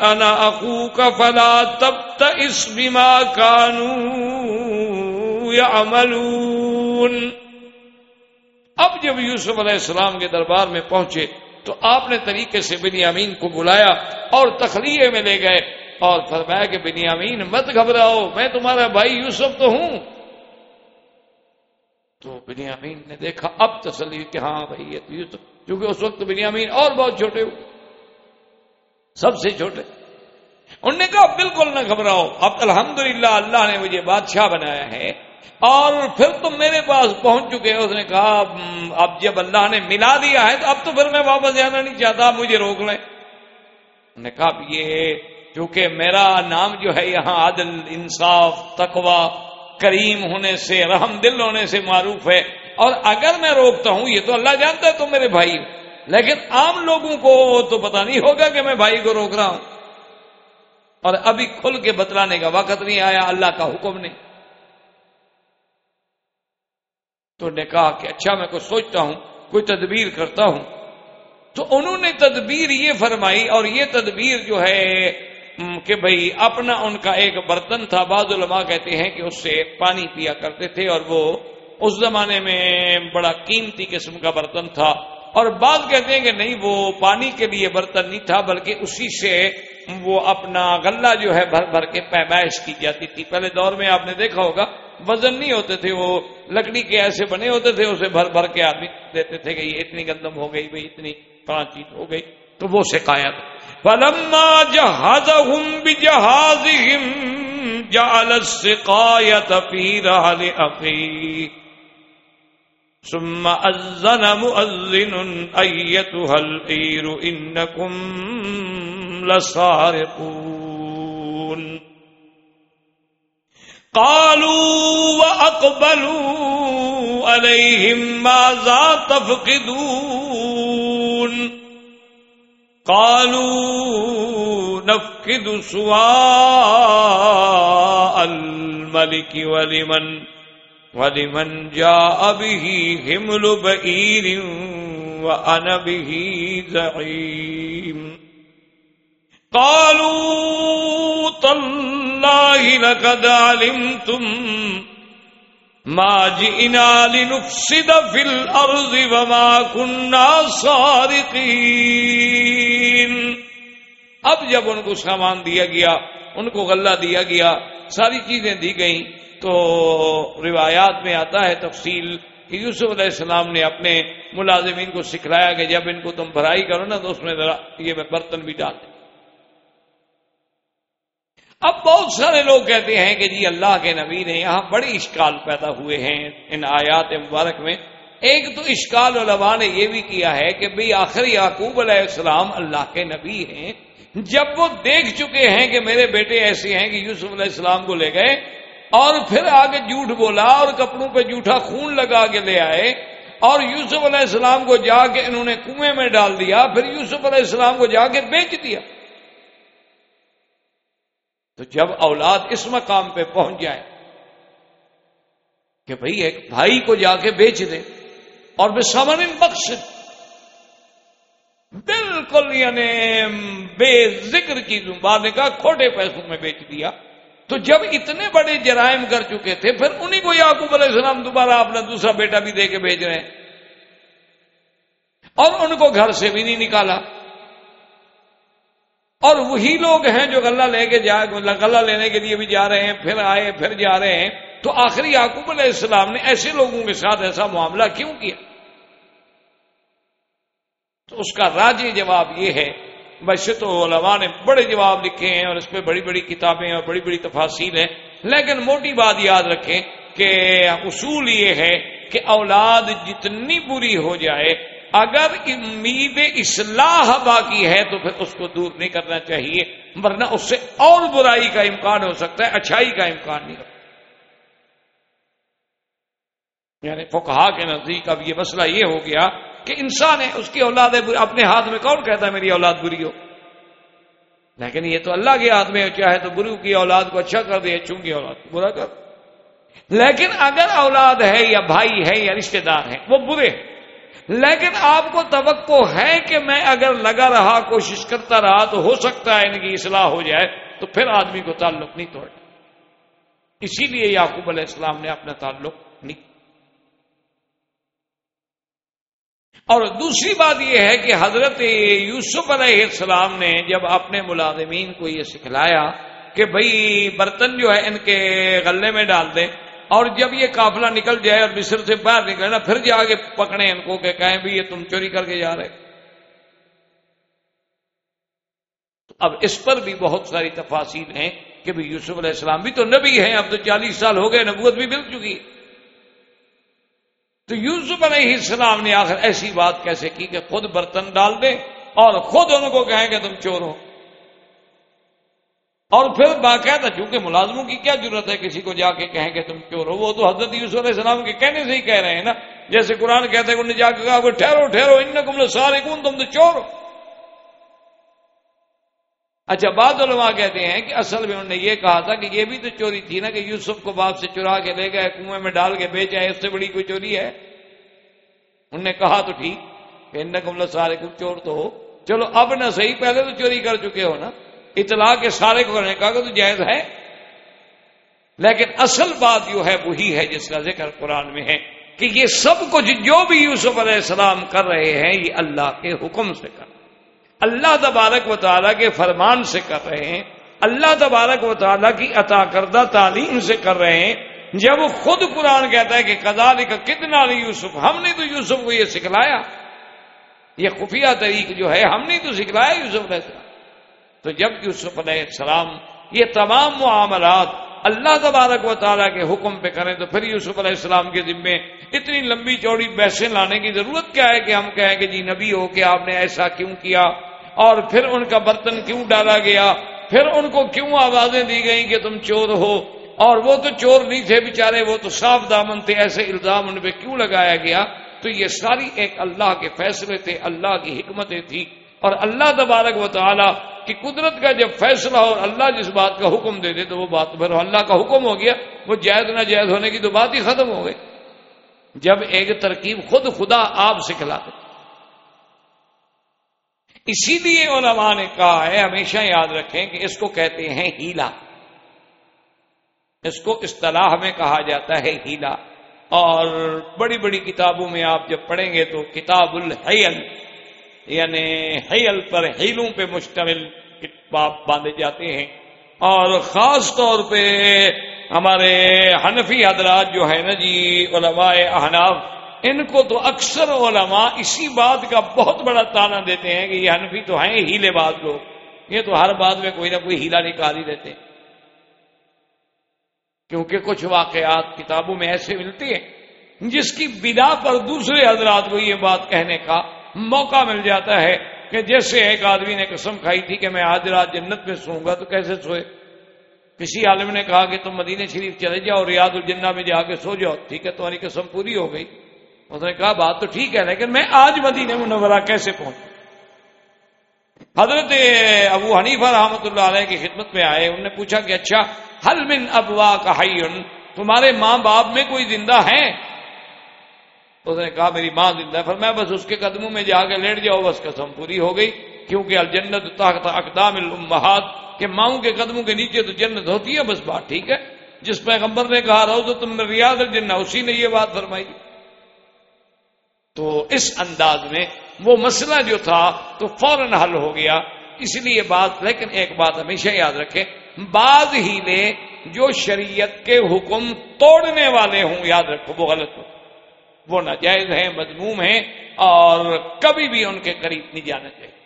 انا اخوك فلا تبتئس بما كانوا يعملون۔ اب جب یوسف علیہ السلام کے دربار میں پہنچے تو آپ نے طریقے سے بنیامین کو بلایا اور تخلیے میں لے گئے اور فرمایا کہ بنیامین مت گھبراؤ، میں تمہارا بھائی یوسف تو ہوں۔ تو بنیامین نے دیکھا، اب تسلی کہ ہاں بھائی، یہ تو یوسف کیونکہ اس وقت بنیامین اور بہت چھوٹے ہو۔ سب سے چھوٹے۔ انہوں نے کہا، بالکل نہ گھبراؤ۔ اب الحمدللہ اللہ نے مجھے بادشاہ بنایا ہے۔ اور پھر تم میرے پاس پہنچ چکے اس نے کہا اب جب اللہ نے ملا دیا ہے تو اب تو پھر میں واپس جانا نہیں چاہتا مجھے روک لیں۔ نے کہا یہ کیونکہ میرا نام جو ہے یہاں عادل، انصاف تقوا کریم ہونے سے، رحم دل ہونے سے معروف ہے۔ اور اگر میں روکتا ہوں، یہ تو اللہ جانتا ہے تم میرے بھائی لیکن عام لوگوں کو تو پتا نہیں ہوگا کہ میں بھائی کو روک رہا ہوں۔ اور ابھی کھل کے بتلانے کا وقت نہیں آیا، اللہ کا حکم نہیں۔ تو نے کہا کہ اچھا میں کوئی سوچتا ہوں، کوئی تدبیر کرتا ہوں۔ تو انہوں نے تدبیر یہ فرمائی اور یہ تدبیر جو ہے کہ بھائی اپنا ان کا ایک برتن تھا۔ بعض علماء کہتے ہیں کہ اس سے پانی پیا کرتے تھے اور وہ اس زمانے میں بڑا قیمتی قسم کا برتن تھا اور بعض کہتے ہیں کہ نہیں، وہ پانی کے لیے برتن نہیں تھا، بلکہ اسی سے وہ اپنا غلہ جو ہے بھر بھر کے پیمائش کی جاتی تھی۔ پہلے دور میں آپ نے دیکھا ہوگا، وزن نہیں ہوتے تھے، وہ لکڑی کے ایسے بنے ہوتے تھے، اسے بھر بھر کے آدمی دیتے تھے کہ یہ اتنی گندم ہو گئی، بھائی اتنی پانچ چیز ہو گئی۔ تو وہ سکھایا تھا۔ فلما جہازهم بجهازهم جعل السقاية في رحل أخيه۔ ثم أذن مؤذن أيتها الإير إنكم لسارقون. قالوا وأقبلوا عليهم ماذا تفقدون. قالوا نفقد سواء الملك ولمن ولمن جاء به حمل بئير وأنا به زعيم. قالوا تالله لقد علمتم ما جئنا لنفسد في الأرض وما كنا صارقين. اب جب ان کو سامان دیا گیا، ان کو غلہ دیا گیا، ساری چیزیں دی گئیں تو روایات میں آتا ہے تفصیل کہ یوسف علیہ السلام نے اپنے ملازمین کو سکھلایا کہ جب ان کو تم بھرائی کرو نا تو اس میں ذرا یہ برتن بھی ڈال دیں۔ اب بہت سارے لوگ کہتے ہیں کہ جی اللہ کے نبی نے یہاں بڑی اشکال پیدا ہوئے ہیں ان آیات مبارک میں۔ ایک تو اشکال علماء نے یہ بھی کیا ہے کہ بھئی آخر یعقوب علیہ السلام اللہ کے نبی ہیں۔ جب وہ دیکھ چکے ہیں کہ میرے بیٹے ایسے ہیں کہ یوسف علیہ السلام کو لے گئے اور پھر آگے جھوٹ بولا اور کپڑوں پہ جھوٹا خون لگا کے لے آئے اور یوسف علیہ السلام کو جا کے انہوں نے کنویں میں ڈال دیا، پھر یوسف علیہ السلام کو جا کے بیچ دیا۔ تو جب اولاد اس مقام پہ پہنچ جائے کہ بھئی ایک بھائی کو جا کے بیچ دے اور بے سمن بخش بالکل یعنی بے ذکر چیزوں بعد کا کھوٹے پیسوں میں بیچ دیا۔ تو جب اتنے بڑے جرائم کر چکے تھے، پھر انہیں کو یعقوب علیہ السلام دوبارہ اپنا دوسرا بیٹا بھی دے کے بھیج رہے ہیں۔ اور ان کو گھر سے بھی نہیں نکالا۔ اور وہی لوگ ہیں جو غلہ لے کے جا، غلہ لینے کے لیے بھی جا رہے ہیں، پھر آئے، پھر جا رہے ہیں۔ تو آخری یعقوب علیہ السلام نے ایسے لوگوں کے ساتھ ایسا معاملہ کیوں کیا؟ تو اس کا راجی جواب یہ ہے ویسے تو علماء نے بڑے جواب لکھے ہیں اور اس پہ بڑی بڑی کتابیں اور بڑی بڑی تفاصیل ہیں۔ لیکن موٹی بات یاد رکھیں کہ اصول یہ ہے کہ اولاد جتنی بری ہو جائے، اگر امید اصلاح باقی ہے تو پھر اس کو دور نہیں کرنا چاہیے، ورنہ اس سے اور برائی کا امکان ہو سکتا ہے، اچھائی کا امکان نہیں ہوتا یعنی فکہ کے نزدیک اب یہ مسئلہ یہ ہو گیا کہ انسان ہے، اس کی اولاد ہے، اپنے ہاتھ میں کون کہتا ہے میری اولاد بری ہو؟ لیکن یہ تو اللہ کے ہاتھ میں چاہے تو برو کی اولاد کو اچھا کر دے اچھوں کی اولاد، برا کر۔ لیکن اگر اولاد ہے یا بھائی ہے یا رشتہ دار ہے، وہ برے لیکن آپ کو توقع ہے کہ میں اگر لگا رہا، کوشش کرتا رہا، تو ہو سکتا ہے ان کی اصلاح ہو جائے، تو پھر آدمی کو تعلق نہیں توڑنا۔ اسی لیے یعقوب علیہ السلام نے اپنا تعلق نہیں اور دوسری بات یہ ہے کہ حضرت یوسف علیہ السلام نے جب اپنے ملازمین کو یہ سکھلایا کہ بھئی برتن جو ہے ان کے غلے میں ڈال دیں اور جب یہ قافلہ نکل جائے اور مصر سے باہر نکلے نا، پھر جا کے پکڑے ان کو کہ کہیں بھی یہ تم چوری کر کے جا رہے۔ اب اس پر بھی بہت ساری تفاصیل ہیں کہ بھی یوسف علیہ السلام بھی تو نبی ہیں، اب تو چالیس سال ہو گئے، نبوت بھی مل چکی۔ ہے تو یوسف علیہ السلام نے آخر ایسی بات کیسے کی کہ خود برتن ڈال دے اور خود ان کو کہیں کہ تم چور ہو۔ اور پھر باقاعدہ چونکہ ملازموں کی کیا ضرورت ہے کسی کو جا کے کہیں کہ تم چور ہو، وہ تو حضرت یوسف علیہ السلام کے کہنے سے ہی کہہ رہے ہیں نا۔ جیسے قرآن کہتے ہیں جا کے کہا کہ ٹھہرو ٹھہرو ان کو سارے کون تم تو چور ہو۔ اچھا بعض علماء کہتے ہیں کہ اصل میں انہوں نے یہ کہا تھا کہ یہ بھی تو چوری تھی نا کہ یوسف کو باپ سے چرا کے لے گئے، کنویں میں ڈال کے بیچا ہے اس سے بڑی کوئی چوری ہے؟ انہوں نے کہا تو ٹھیک ان کمل سارے کو چور تو ہو۔ چلو، اب نہ صحیح، پہلے تو چوری کر چکے ہو نا۔ اطلاع کے سارے کو کرنے کا تو جائز ہے۔ لیکن اصل بات جو ہے، وہی ہے جس کا ذکر قرآن میں ہے کہ یہ سب کچھ جو بھی یوسف علیہ السلام کر رہے ہیں، یہ اللہ کے حکم سے کر اللہ تبارک و تعالیٰ کے فرمان سے کر رہے ہیں، اللہ تبارک و تعالیٰ کی عطا کردہ تعلیم سے کر رہے ہیں۔ جب خود قرآن کہتا ہے کہ کزال کا کتنا یوسف، ہم نے تو یوسف کو یہ سکھلایا۔ یہ خفیہ طریق جو ہے، ہم نے تو سکھلایا یوسف علیہ السلام۔ تو جب یوسف علیہ السلام یہ تمام معاملات اللہ تبارک و تعالیٰ کے حکم پہ کریں، تو پھر یوسف علیہ السلام کے ذمے اتنی لمبی چوڑی بحثیں لانے کی ضرورت کیا ہے کہ ہم کہیں کہ جی نبی ہو کہ آپ نے ایسا کیوں کیا؟ اور پھر ان کا برتن کیوں ڈالا گیا؟ پھر ان کو کیوں آوازیں دی گئیں کہ تم چور ہو؟ اور وہ تو چور نہیں تھے بےچارے وہ تو صاف دامن تھے، ایسے الزام ان پہ کیوں لگایا گیا؟ تو یہ ساری ایک اللہ کے فیصلے تھے، اللہ کی حکمتیں تھی اور اللہ تبارک و تعالیٰ کی قدرت کا جب فیصلہ اور اللہ جس بات کا حکم دے دے تو وہ بات پھر اللہ کا حکم ہو گیا۔ وہ جائز نہ جائز ہونے کی تو بات ہی ختم ہو گئی۔ جب ایک ترکیب خود خدا آپ سکھلا اسی لیے علماء نے کہا ہے، ہمیشہ یاد رکھیں کہ اس کو کہتے ہیں ہیلا۔ اس کو اصطلاح میں کہا جاتا ہے ہیلا۔ اور بڑی بڑی کتابوں میں آپ جب پڑھیں گے تو کتاب الحیل یعنی حیل پر ہیلوں پہ مشتمل باب باندھے جاتے ہیں۔ اور خاص طور پہ ہمارے حنفی حضرات جو ہے نا جی علماء احناف ان کو تو اکثر علماء اسی بات کا بہت بڑا تانا دیتے ہیں کہ یہ حنفی تو ہیں ہیلے باز لوگ۔ یہ تو ہر بات میں کوئی نہ کوئی ہیلا نکال ہی دیتے ہیں۔ کیونکہ کچھ واقعات کتابوں میں ایسے ملتے ہیں، جس کی بنا پر دوسرے حضرات کو یہ بات کہنے کا موقع مل جاتا ہے کہ جیسے ایک آدمی نے قسم کھائی تھی کہ میں آج رات جنت میں سوؤں گا تو کیسے سوئے؟ کسی عالم نے کہا کہ تم مدینہ شریف چلے جاؤ، ریاض الجنہ میں جا کے سو جاؤ۔ ٹھیک ہے، تمہاری قسم پوری ہو گئی۔ اس نے کہا، بات تو ٹھیک ہے، لیکن میں آج مدینہ منورہ کیسے پہنچوں؟ حضرت ابو حنیفہ رحمۃ اللہ علیہ کی خدمت میں آئے، انہوں نے پوچھا کہ اچھا حل من ابوا کا تمہارے ماں باپ میں کوئی زندہ ہے اس نے کہا، میری ماں زندہ ہے۔ پھر میں بس اس کے قدموں میں جا کے لیٹ جاؤ، بس قسم پوری ہو گئی۔ کیونکہ الجنت اقدام الامہات، کہ ماؤں کے قدموں کے نیچے تو جنت ہوتی ہے، بس بات ٹھیک ہے۔ جس پیغمبر نے کہا رہو تو تم ریاض الجنہ، اسی نے یہ بات فرمائی۔ تو اس انداز میں وہ مسئلہ جو تھا تو فوراً حل ہو گیا۔ اس لیے بات، لیکن ایک بات ہمیشہ یاد رکھے بعض ہی نے جو شریعت کے حکم توڑنے والے ہوں، یاد رکھو، وہ غلط ہو۔ وہ ناجائز ہیں مضموم ہیں، اور کبھی بھی ان کے قریب نہیں جانا چاہیے۔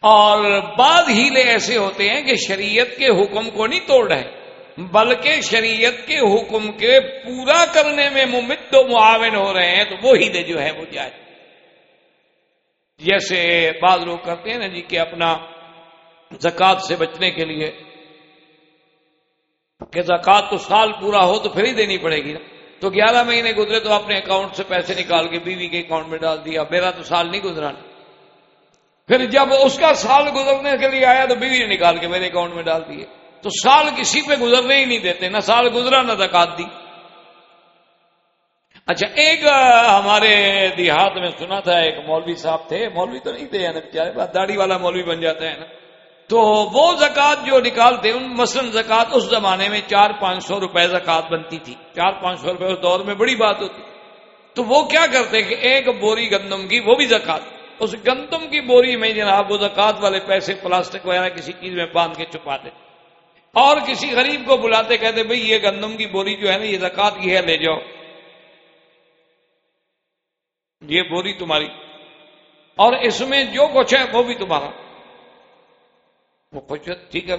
اور بعض ہیلے ایسے ہوتے ہیں کہ شریعت کے حکم کو نہیں توڑ رہے۔ بلکہ شریعت کے حکم کے پورا کرنے میں ممد و معاون ہو رہے ہیں، تو وہ ہیلے جو ہے وہ جائے جیسے بعض لوگ کرتے ہیں نا جی کہ اپنا زکات سے بچنے کے لیے کہ زکات تو سال پورا ہو تو پھر ہی دینی پڑے گی نا۔ تو گیارہ مہینے گزرے تو اپنے اکاؤنٹ سے پیسے نکال کے بیوی کے اکاؤنٹ میں ڈال دیا، میرا تو سال نہیں گزرا۔ پھر جب اس کا سال گزرنے کے لیے آیا تو بیوی نے نکال کے میرے اکاؤنٹ میں ڈال دیے۔ تو سال کسی پہ گزرنے ہی نہیں دیتے، نہ سال گزرا، نہ زکات دی۔ اچھا ایک ہمارے دیہات میں سنا تھا، ایک مولوی صاحب تھے، مولوی تو نہیں تھے یعنی داڑھی والا مولوی بن جاتا ہے نا۔ تو وہ زکات جو نکالتے، ان مثلاً زکات اس زمانے میں چار پانچ سو روپے زکات بنتی تھی۔ چار پانچ سو روپے اس دور میں بڑی بات ہوتی۔ تو وہ کیا کرتے کہ ایک بوری گندم کی وہ بھی زکات، اس گندم کی بوری میں جناب وہ زکات والے پیسے پلاسٹک وغیرہ کسی چیز میں باندھ کے چھپا دے اور کسی غریب کو بلاتے کہتے بھئی یہ گندم کی بوری جو ہے نا، یہ زکات کی ہے، لے جاؤ۔ یہ بوری تمہاری۔ اور اس میں جو کچھ ہے، وہ بھی تمہارا۔ وہ خوش ٹھیک ہے۔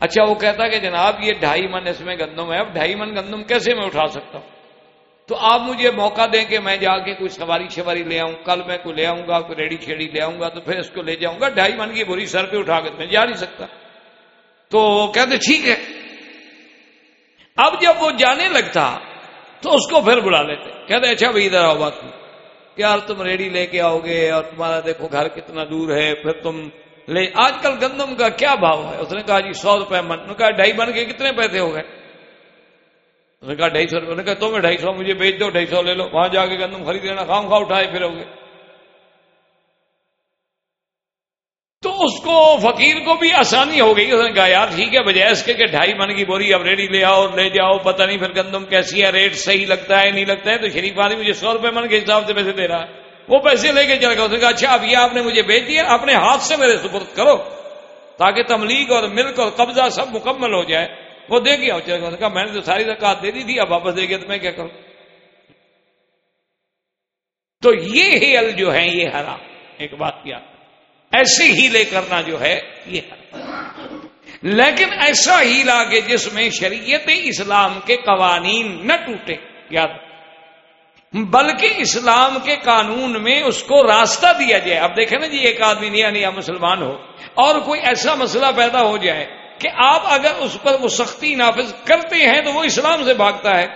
اچھا وہ کہتا کہ جناب، یہ ڈھائی من اس میں گندم ہے۔ اب ڈھائی من گندم کیسے میں اٹھا سکتا ہوں؟ تو آپ مجھے موقع دیں کہ میں جا کے کوئی سواری شواری لے آؤں۔ کل میں کوئی لے آؤں گا، کوئی ریڑی چھیڑی لے آؤں گا تو پھر اس کو لے جاؤں گا۔ ڈھائی من کی بری سر پہ اٹھا کے میں جا نہیں سکتا۔ تو کہتے ٹھیک ہے۔ اب جب وہ جانے لگتا تو اس کو پھر بلا لیتے۔ کہتے اچھا بھائی ادھر آؤ بات یار تم ریڑی لے کے آؤ گے اور تمہارا دیکھو گھر کتنا دور ہے۔ پھر تم لے۔ آج کل گندم کا کیا بھاؤ ہے؟ اس نے کہا جی سو روپے من۔ نے کہا ڈھائی بن کے کتنے پیسے ہو گئے؟ اس نے کہا ڈھائی سو۔ روپئے نے کہا تمہیں ڈھائی سو، مجھے بیچ دو، ڈھائی سو لے لو۔ وہاں جا کے گندم خرید لینا، خام خواہ اٹھائے پھر گے۔ اس کو فقیر کو بھی آسانی ہو گئی۔ اس نے کہا، یار ٹھیک ہے، بجائے اس کے کہ ڈھائی من کی بوری اب ریڈی لے آؤ، لے جاؤ، پتہ نہیں پھر گندم کیسی ہے، ریٹ صحیح لگتا ہے، نہیں لگتا ہے۔ تو شریف آدمی مجھے سو روپے من کے حساب سے پیسے دے رہا ہے۔ وہ پیسے لے کے چل گیا۔ اس نے کہا اچھا اب یہ آپ نے مجھے بیچ دیا، اپنے ہاتھ سے میرے سپرد کرو تاکہ تملیغ اور ملک اور قبضہ سب مکمل ہو جائے۔ وہ دے گیا۔ کہا، میں نے تو ساری زکات دے دی تھی، اب واپس دے گیا تو میں کیا کروں؟ تو یہ ہیل جو ہے، یہ حرام۔ ایک بات کیا ایسے ہی لے کرنا جو ہے، یہ لیکن ایسا ہی کہ جس میں شریعت اسلام کے قوانین نہ ٹوٹے، یاد۔ بلکہ اسلام کے قانون میں اس کو راستہ دیا جائے۔ اب دیکھیں نا جی ایک آدمی نیا نیا مسلمان ہو اور کوئی ایسا مسئلہ پیدا ہو جائے کہ آپ اگر اس پر وہ سختی نافذ کرتے ہیں تو وہ اسلام سے بھاگتا ہے۔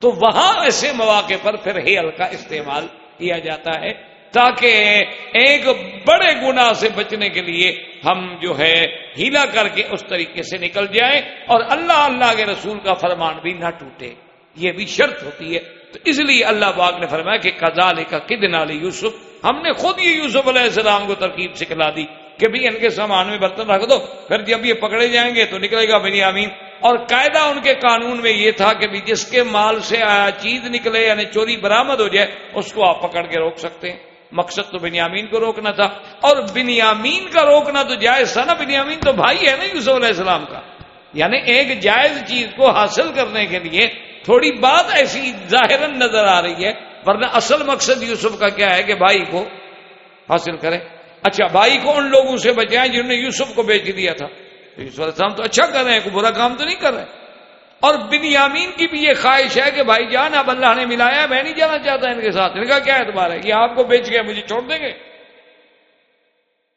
تو وہاں ایسے مواقع پر پھر ہیل کا استعمال کیا جاتا ہے۔ تاکہ ایک بڑے گنا سے بچنے کے لیے ہم جو ہے ہیلا کر کے اس طریقے سے نکل جائیں اور اللہ اللہ کے رسول کا فرمان بھی نہ ٹوٹے۔ یہ بھی شرط ہوتی ہے۔ تو اس لیے اللہ باغ نے فرمایا کہ کزال کا کدن علی یوسف۔ ہم نے خود یہ یوسف علیہ السلام کو ترکیب سکھلا دی کہ بھی ان کے سامان میں برتن رکھ دو، پھر جب یہ پکڑے جائیں گے تو نکلے گا بنی امین۔ اور قاعدہ ان کے قانون میں یہ تھا کہ بھی جس کے مال سے آیا چیز نکلے یعنی چوری برامد ہو جائے، اس کو آپ پکڑ کے روک سکتے ہیں۔ مقصد تو بنیامین کو روکنا تھا اور بنیامین کا روکنا تو جائز تھا نا، بنیامین تو بھائی ہے نا یوسف علیہ السلام کا۔ یعنی ایک جائز چیز کو حاصل کرنے کے لیے تھوڑی بات ایسی ظاہر نظر آ رہی ہے، ورنہ اصل مقصد یوسف کا کیا ہے کہ بھائی کو حاصل کرے۔ اچھا بھائی کو ان لوگوں سے بچائیں جنہوں نے یوسف کو بیچ دیا تھا۔ یوسف علیہ السلام تو اچھا کر رہے ہیں، کوئی برا کام تو نہیں کر رہے۔ اور بن یامین کی بھی یہ خواہش ہے کہ بھائی جان، اب اللہ نے ملایا، میں نہیں جانا چاہتا ان کے ساتھ۔ ان کا کیا اعتبار ہے؟ یہ آپ کو بیچ گئے، مجھے چھوڑ دیں گے۔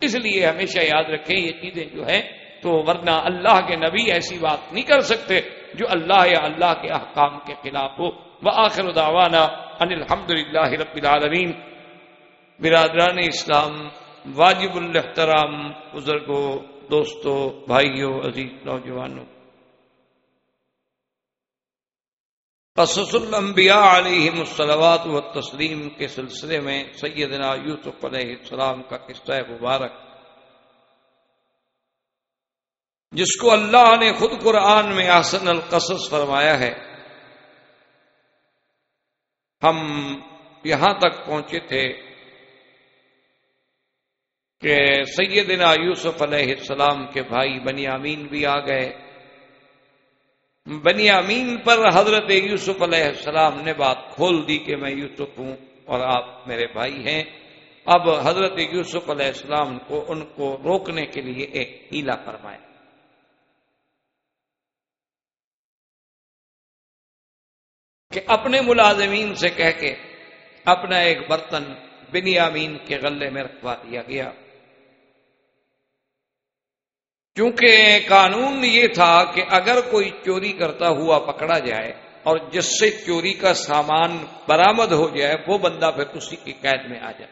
اس لیے ہمیشہ یاد رکھیں، یہ چیزیں جو ہیں تو ورنہ اللہ کے نبی ایسی بات نہیں کر سکتے جو اللہ یا اللہ کے احکام کے خلاف ہو۔ وہ آخر داوانا ان الحمد للہ رب العالمین۔ برادران اسلام، واجب الحترام بزرگوں، دوستوں، بھائیوں، عزیز نوجوانوں۔ قصص الانبیاء علیہم الصلوات و تسلیم کے سلسلے میں سیدنا یوسف علیہ السلام کا قصہ مبارک، جس کو اللہ نے خود قرآن میں آسن القصص فرمایا ہے۔ ہم یہاں تک پہنچے تھے کہ سیدنا یوسف علیہ السلام کے بھائی بنی امین بھی آ گئے۔ بنی امین پر حضرت یوسف علیہ السلام نے بات کھول دی کہ میں یوسف ہوں اور آپ میرے بھائی ہیں۔ اب حضرت یوسف علیہ السلام کو ان کو روکنے کے لیے ایک ہیلا فرمائے۔ کہ اپنے ملازمین سے کہہ کے اپنا ایک برتن بنیامین کے غلے میں رکھوا دیا گیا۔ کیونکہ قانون یہ تھا کہ اگر کوئی چوری کرتا ہوا پکڑا جائے اور جس سے چوری کا سامان برامد ہو جائے، وہ بندہ پھر اسی کی قید میں آ جائے۔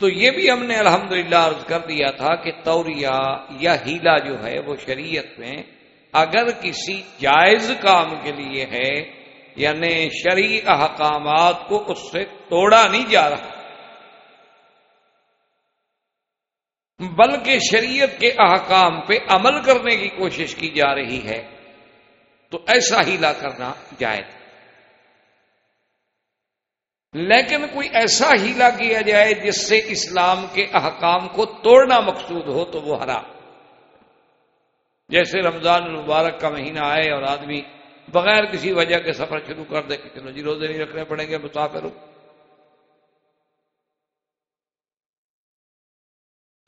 تو یہ بھی ہم نے الحمدللہ عرض کر دیا تھا کہ توریا یا ہیلا جو ہے، وہ شریعت میں اگر کسی جائز کام کے لیے ہے یعنی شرعی احکامات کو اس سے توڑا نہیں جا رہا بلکہ شریعت کے احکام پہ عمل کرنے کی کوشش کی جا رہی ہے، تو ایسا ہیلا کرنا جائز۔ لیکن کوئی ایسا ہیلا کیا جائے جس سے اسلام کے احکام کو توڑنا مقصود ہو تو وہ حرام۔ جیسے رمضان المبارک کا مہینہ آئے اور آدمی بغیر کسی وجہ کے سفر شروع کر دے کہ چلو جی روزے نہیں رکھنے پڑیں گے مسافر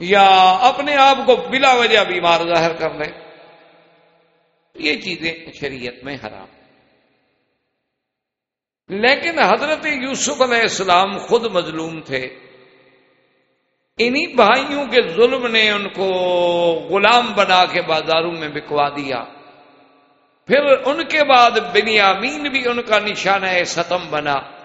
یا اپنے آپ کو بلا وجہ بیمار ظاہر کر لے یہ چیزیں شریعت میں حرام۔ لیکن حضرت یوسف علیہ السلام خود مظلوم تھے۔ انہی بھائیوں کے ظلم نے ان کو غلام بنا کے بازاروں میں بکوا دیا۔ پھر ان کے بعد بنیامین بھی ان کا نشانہ ستم بنا۔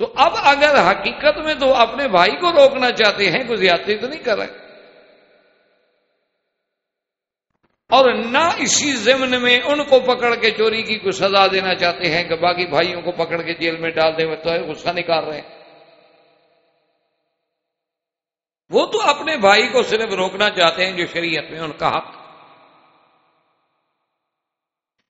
تو اب اگر حقیقت میں تو اپنے بھائی کو روکنا چاہتے ہیں، کوئی زیادتی تو نہیں کر رہے۔ اور نہ اسی ضمن میں ان کو پکڑ کے چوری کی کوئی سزا دینا چاہتے ہیں کہ باقی بھائیوں کو پکڑ کے جیل میں ڈال دیں تو غصہ نکال رہے ہیں۔ وہ تو اپنے بھائی کو صرف روکنا چاہتے ہیں جو شریعت میں ان کا حق۔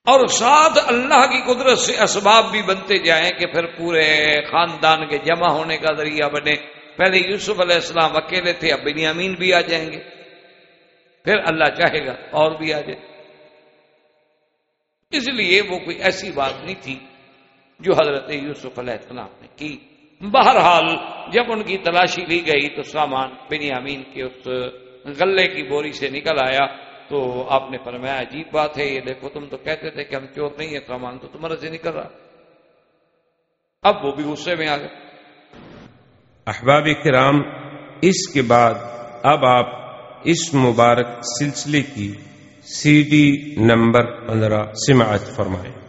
اور ساتھ اللہ کی قدرت سے اسباب بھی بنتے جائیں کہ پھر پورے خاندان کے جمع ہونے کا ذریعہ بنے۔ پہلے یوسف علیہ السلام اکیلے تھے، اب بنیامین بھی آ جائیں گے۔ پھر اللہ چاہے گا اور بھی آ جائے۔ اس لیے وہ کوئی ایسی بات نہیں تھی جو حضرت یوسف علیہ السلام نے کی۔ بہرحال جب ان کی تلاشی لی گئی تو سامان بنیامین کے اس غلے کی بوری سے نکل آیا۔ تو آپ نے فرمایا، عجیب بات ہے یہ دیکھو، تم تو کہتے تھے کہ ہم چور نہیں ہے سامان تو تمہارے سے نکل رہا۔ اب وہ بھی غصے میں آ گئے۔ احباب کرام، اس کے بعد اب آپ اس مبارک سلسلے کی سی ڈی نمبر پندرہ سماعت فرمائیں۔